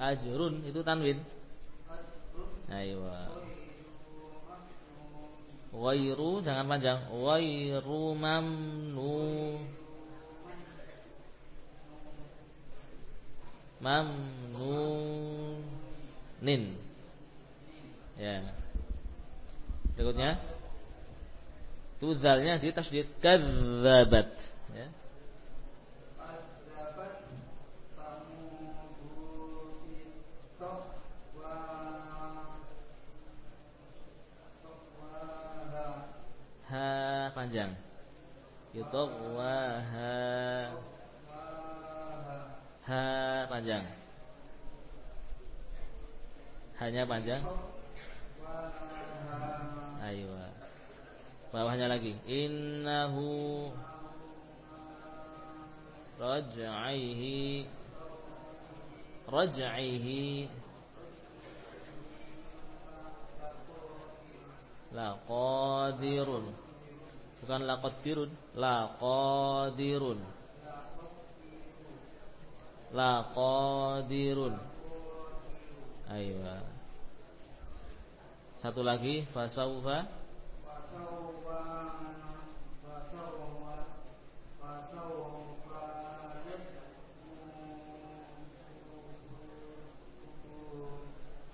ajrun itu tanwin. Ayo. Wairu jangan panjang. Wairu mamnu. Mamnunin. Ya. Berikutnya. Tuzalnya di tasdid kadzabat. Ya. Ha panjang. Yutawwaha. Ha panjang. Hanya panjang. Ayo. Bawahnya lagi. Innahu raj'ihi raj'ihi laqadirun. Bukan laqadirun, laqadirun. Laqadirun. Ayo. Satu lagi fasaufa yad'u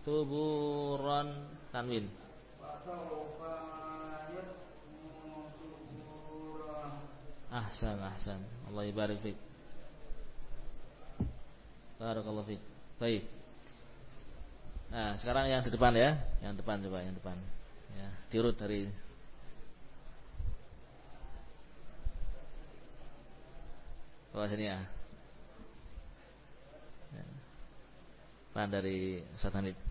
tuburan tanwin. Fasawfa Ahsan, ahsan. Allah ibarik fik. Barakallahu fik. Baik. Nah, sekarang yang di depan ya, yang depan coba, yang depan. Ya, diurut dari bawah sini ya. Depan dari Ustaz Hanif.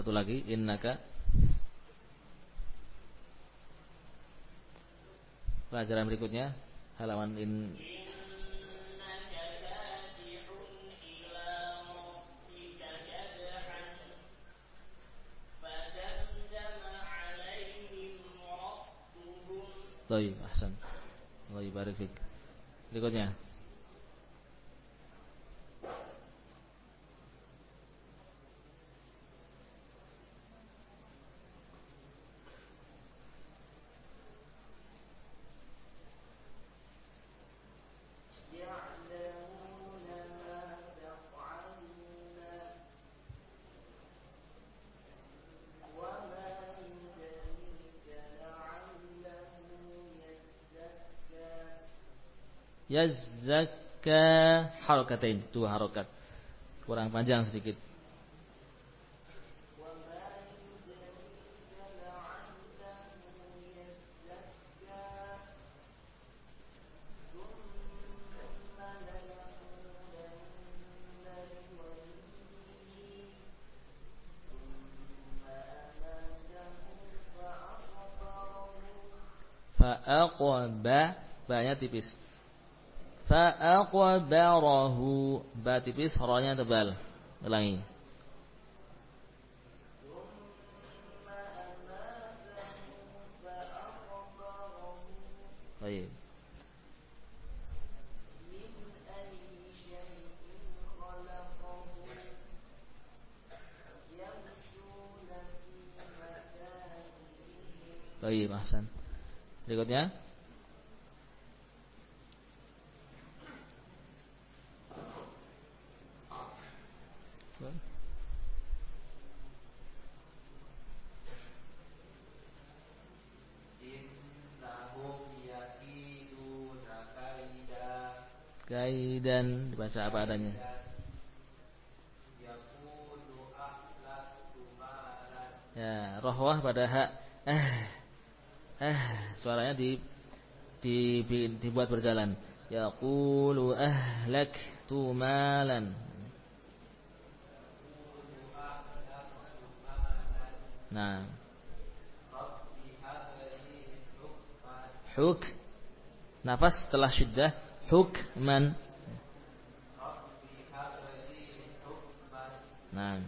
Satu lagi innaka Pelajaran berikutnya halaman in Baik, ahsan. Allah barik. Berikutnya. Yazakka harakatain, dua harokat. Kurang panjang sedikit. Fa'aqba Ba-nya tipis Fa'aqbarahu. Ba tipis, rohnya tebal. Ulangi. Baik. Baik, Ahsan. Berikutnya apa adanya. Ya, rohwah pada hak eh eh suaranya di, di, dibuat berjalan. Yaqulu tu malan. Nah. Huk nafas setelah syiddah hukman nah.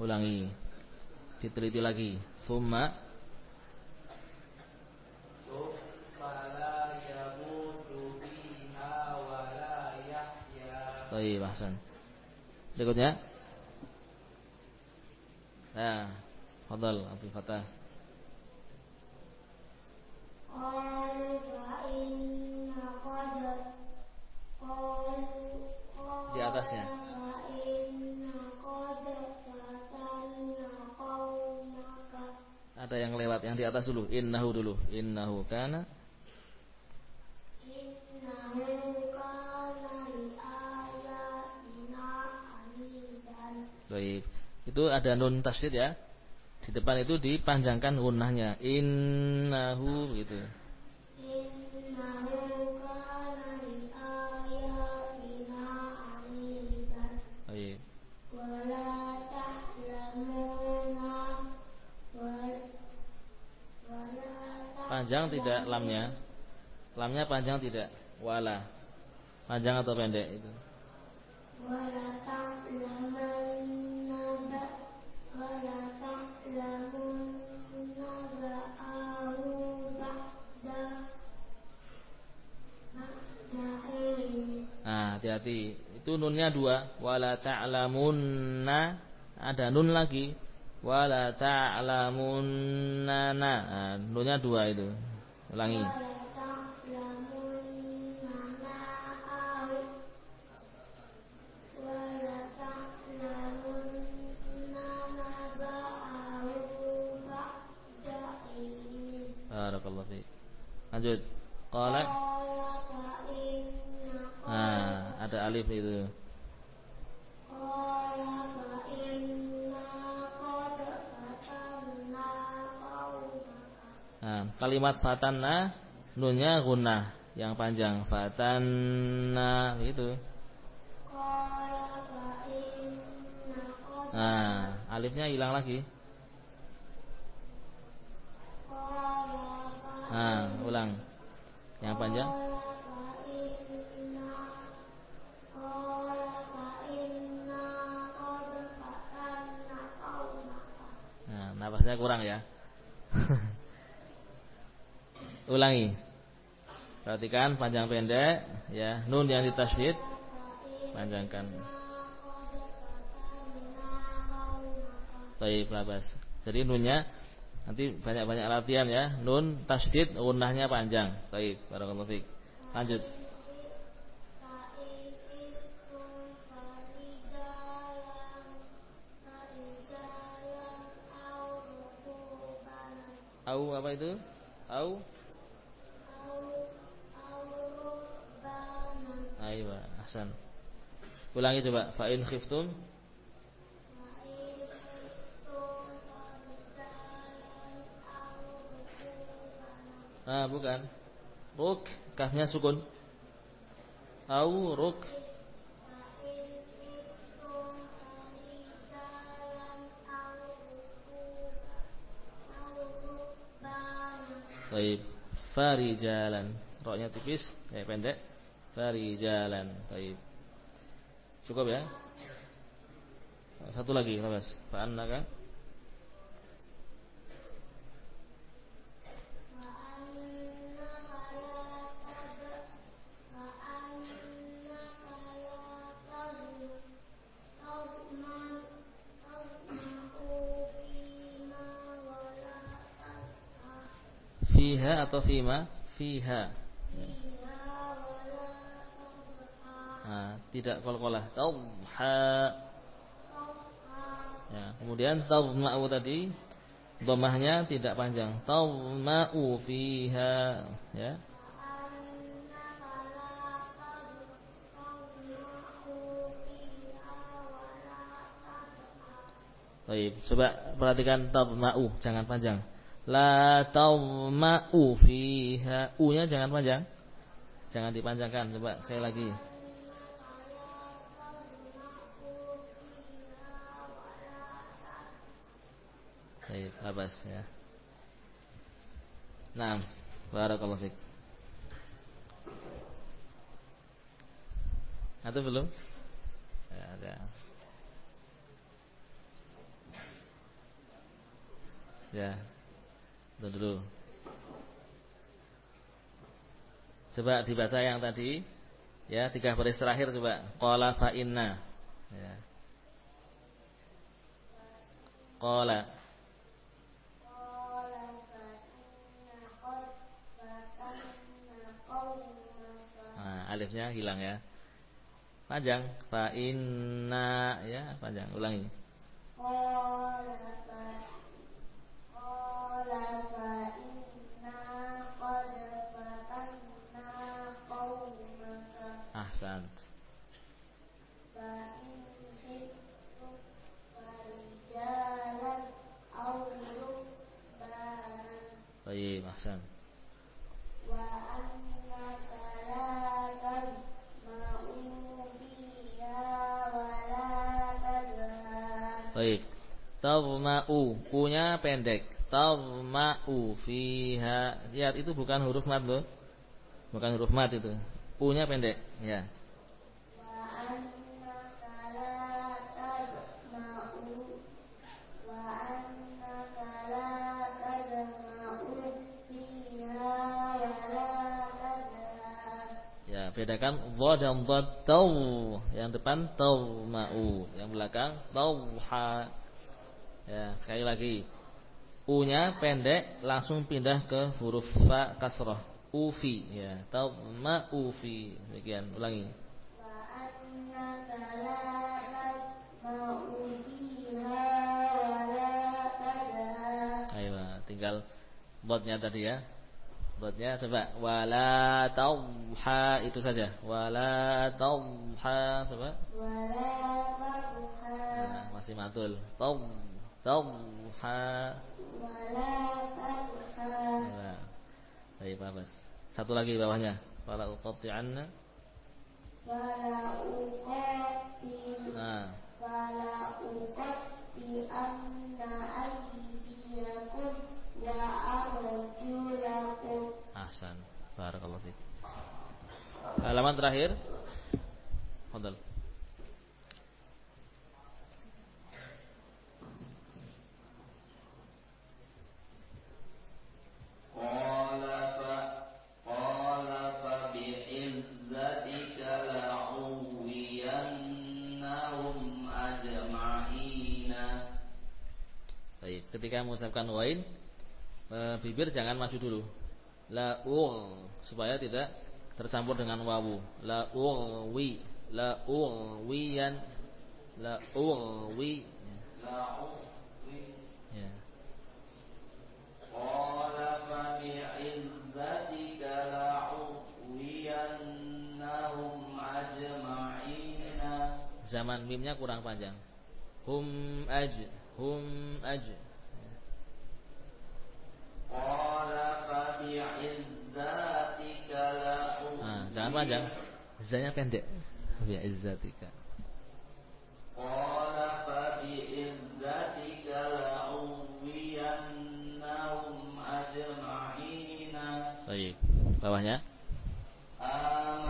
Ulangi. Diteliti lagi. Summa Baik, Hasan. Berikutnya. Nah, Fadal Abdul Fatah. Di atasnya. Ada yang lewat yang di atas dulu. Innahu dulu. Innahu kana Baik. Itu ada nun tasydid ya. Di depan itu dipanjangkan gunnahnya. Innahu gitu. Panjang tidak lamnya? Lamnya panjang tidak? Wala. Panjang atau pendek itu? Wala hati-hati. Itu nunnya dua. Wala ta'lamunna. Ada nun lagi. Wala ta'lamunna. Nah, nunnya dua itu. Ulangi. Barakallahu fiik. Lanjut. Qala ada alif itu. Nah, kalimat fatanna nunnya gunnah yang panjang fatanna itu. Nah, alifnya hilang lagi. Nah, ulang. Yang panjang. Nafasnya kurang ya. Ulangi. Perhatikan panjang pendek ya, nun yang ditasydid panjangkan. Baik, labas. Jadi nunnya Nanti banyak-banyak latihan ya. Nun tasdid gunnahnya panjang. Baik, barakallahu fiik. Lanjut. Au apa itu? Au Ayo, Hasan. Ulangi coba. Fa in khiftum Ah, bukan. Ruk, kafnya sukun. Au ruk. Baik. Farijalan. Roknya tipis, kayak pendek. Farijalan. Baik. Cukup ya? Satu lagi, Mas. Fa'annaka. Fiha atau fima? Fiha. Nah, tidak kol-kolah. Ya, kemudian tauma'u tadi domahnya tidak panjang. Tauma'u fiha, ya. Baik, coba perhatikan tauma'u, jangan panjang. La tauma'u fiha. U-nya jangan panjang. Jangan dipanjangkan. Coba sekali lagi. Baik, labas ya. Nah, barakallahu fiik. Atau belum? Ya, ada. Ya, Tunggu dulu. Coba dibaca yang tadi. Ya, tiga baris terakhir coba. Qala fa inna. Ya. Qala. Nah, alifnya hilang ya. Panjang. Fa inna ya, panjang. Ulangi. Qala Ahsant. Baik, ahsan. Wa annaka la tasma'u biha wa la Baik. Tadma'u, u-nya pendek. Tadma'u fiha. Lihat itu bukan huruf mad loh. Bukan huruf mad itu. U-nya pendek, ya. Ya, bedakan dha dan taw. Yang depan taw ma'u, yang belakang tauha. Ya, sekali lagi. U-nya pendek langsung pindah ke huruf fa kasrah. Ufi ya, ma ufi. Demikian, ulangi. Ayo, tinggal botnya tadi ya. Botnya coba wala tauha itu saja. Wala tauha coba. Wala tauha. Nah, masih matul. Tau Tauha Wala tauha Baik, Pak Satu lagi bawahnya. Fala uqati'anna. Fala uqati. Nah. Fala uqati'anna aydiyakum wa arjulakum. Ahsan. Barakallahu fiik. Halaman terakhir. Fadal. Ketika mengucapkan wain e, bibir jangan maju dulu. La ul supaya tidak tercampur dengan wawu. La wi la wiyan la wi La uwi. Ya. Qala Zaman mimnya kurang panjang. Hum aj, hum aj. Nah, jangan panjang. Zanya pendek. Bi izzatika. Qala fa bi'izzatika la'uwiyannahum ajma'ina. Baik. Bawahnya. Amanna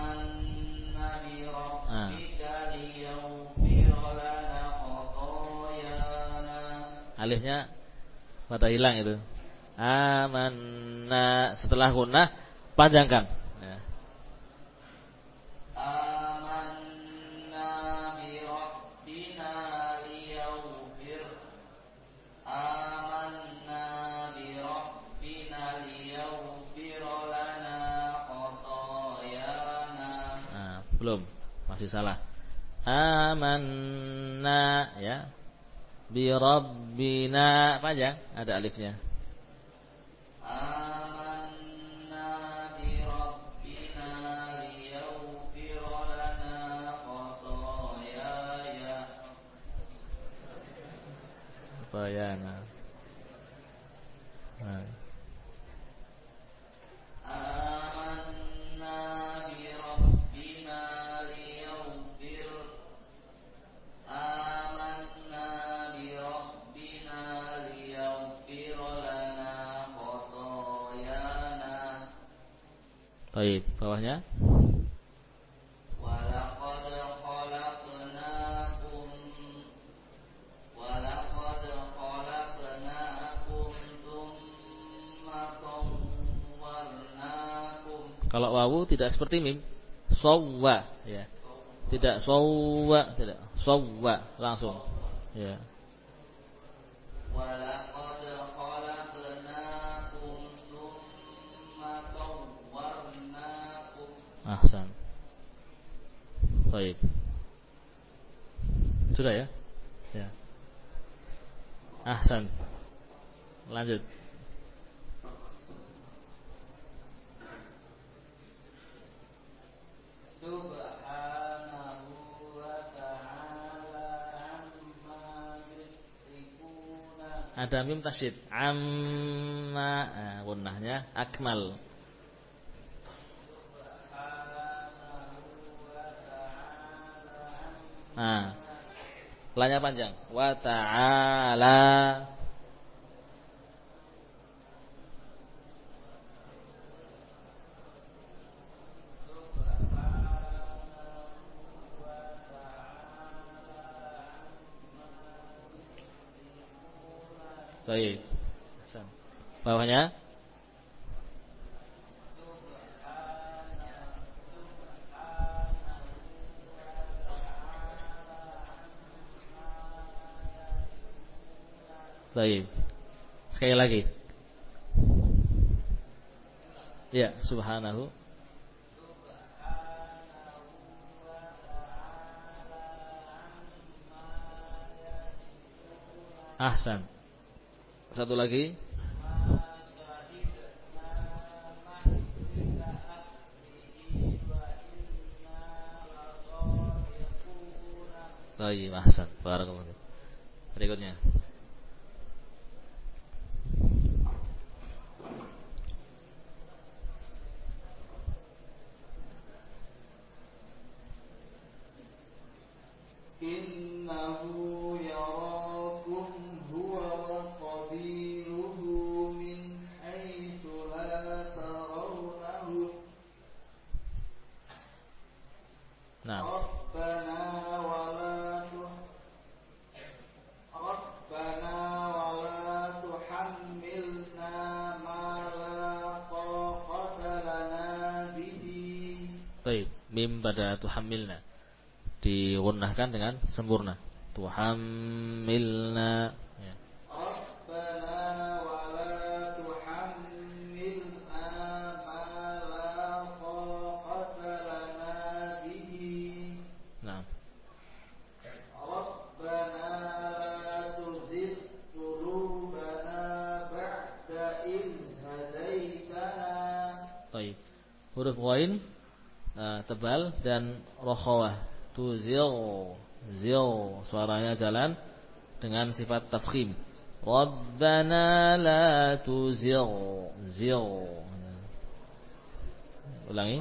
Alifnya pada hilang itu. Amanna setelah gunnah panjangkan. Ya. Nah, belum, masih salah. Amanna ya. Bi rabbina panjang, ada alifnya. Bayana. Nah. Baik, bawahnya. Kalau wawu tidak seperti mim. Sawwa ya. Tidak sawwa, tidak. Sawwa langsung. Ya. Ahsan. Baik. Sudah ya? Ya. Ahsan. Lanjut. Ada mim tasyid. Amma nah, gunnahnya akmal. Nah. Lanya panjang. Wa ta'ala. Baik. Bawahnya Baik. Sekali lagi. Ya, subhanahu. Ahsan. Satu lagi. Baik, ahsan. Barakallahu fiik. Berikutnya. Innahu yarakum huwa wa qabiluhu min haitsu la tarawnahum Nah, Rabbana wa la tuh Rabbana wa la tuhammilna ma la taqata lana bihi baik. Mim pada tuhammilna digunnahkan dengan sempurna. Tuhammilna ya. Rabbana wa la huruf ghain uh, tebal dan rokhawah. Tuzil, zil suaranya jalan dengan sifat tafkhim. Rabbana la tuzil, zil. Ulangi.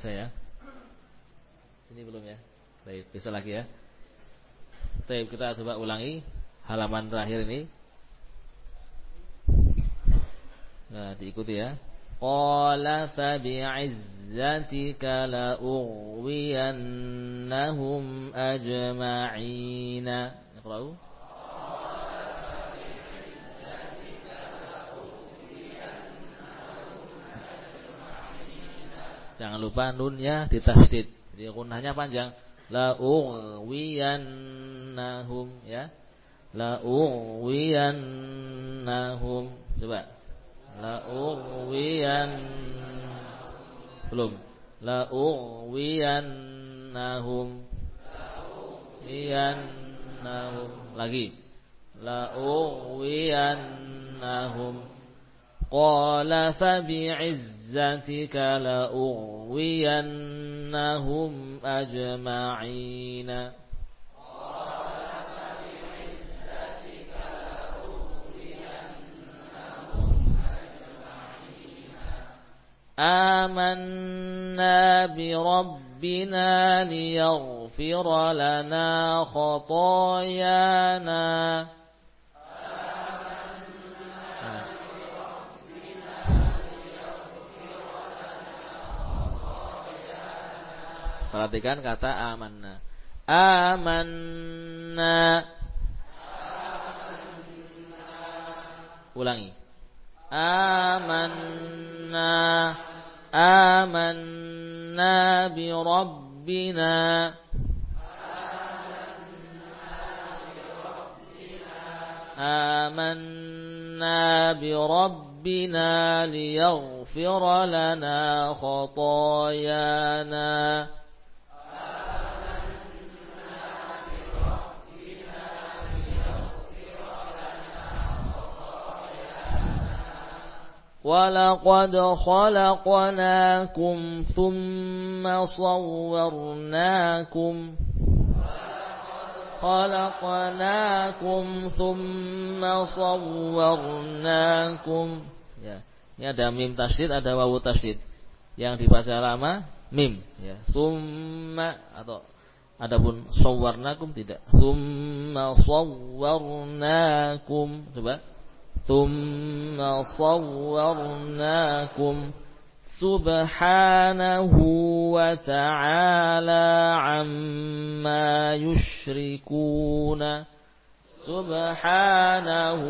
Selesai ya. Ini belum ya. Baik, bisa lagi ya. Baik, kita coba ulangi halaman terakhir ini. Nah, diikuti ya. Qala fa bi'izzatika la ughwiyannahum ajma'ina. Iqra'u. Jangan lupa nunnya ditasdid. Jadi gunanya panjang. La ughwiyannahum ya. La ughwiyannahum. Coba. La ughwiyan belum. La ughwiyannahum. Iyannahum. Lagi. La ughwiyannahum. قال فبعزتك لأغوينهم أجمعين آمنا بربنا ليغفر لنا خطايانا Perhatikan kata amanna. Amanna. Ulangi. Amanna. Amanna bi rabbina. آمنا بربنا ليغفر لنا خطايانا ولقد خلقناكم ثم صورناكم خلقناكم ثم صورناكم ya ini ada mim tasydid ada wawu tasydid yang dibaca lama mim ya summa atau adapun sawwarnakum tidak summa sawwarnakum coba ثم صورناكم سبحانه وتعالى عما يشركون سبحانه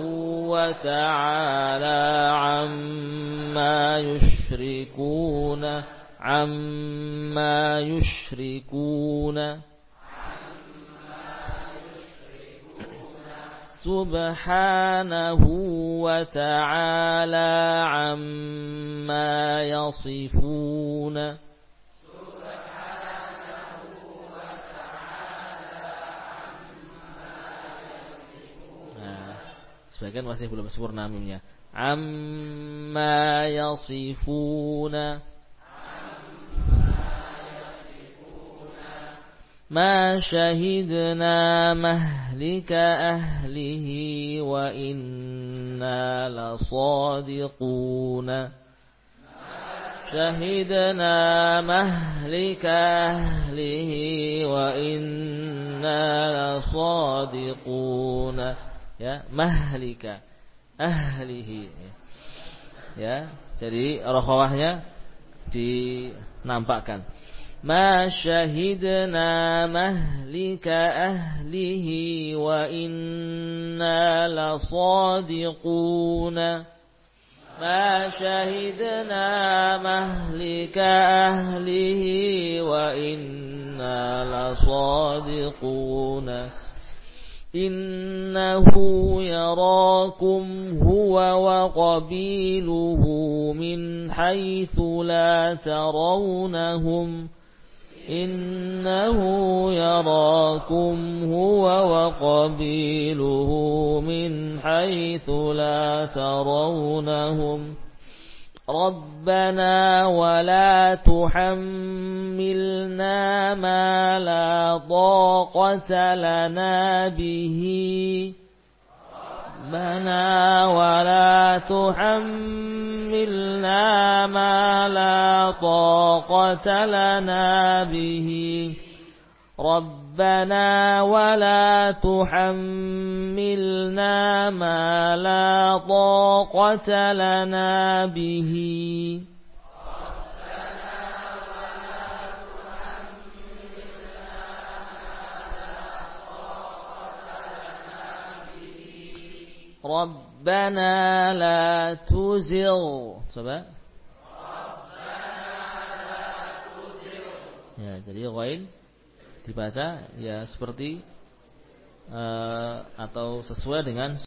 وتعالى عما يشركون عما يشركون سبحانه وتعالى عما يصفون sebagian masih belum sempurna mimnya amma yasifuna ما شهدنا مهلك أهله وإنا لصادقون شهدنا مهلك أهله وإنا لصادقون ya mahlika ahlihi ya jadi rokhawahnya dinampakkan ما شهدنا مهلك أهله وإنا لصادقون ما شهدنا مهلك أهله وإنا لصادقون إنه يراكم هو وقبيله من حيث لا ترونهم إنه يراكم هو وقبيله من حيث لا ترونهم. ربنا ولا تحملنا ما لا طاقة لنا به. ربنا ولا تحملنا ما لا طاقة لنا به. ربنا ولا تحملنا ما لا طاقة لنا به. Rabbana la tuzil, Coba. Ya, jadi ghain dibaca ya seperti uh, atau sesuai dengan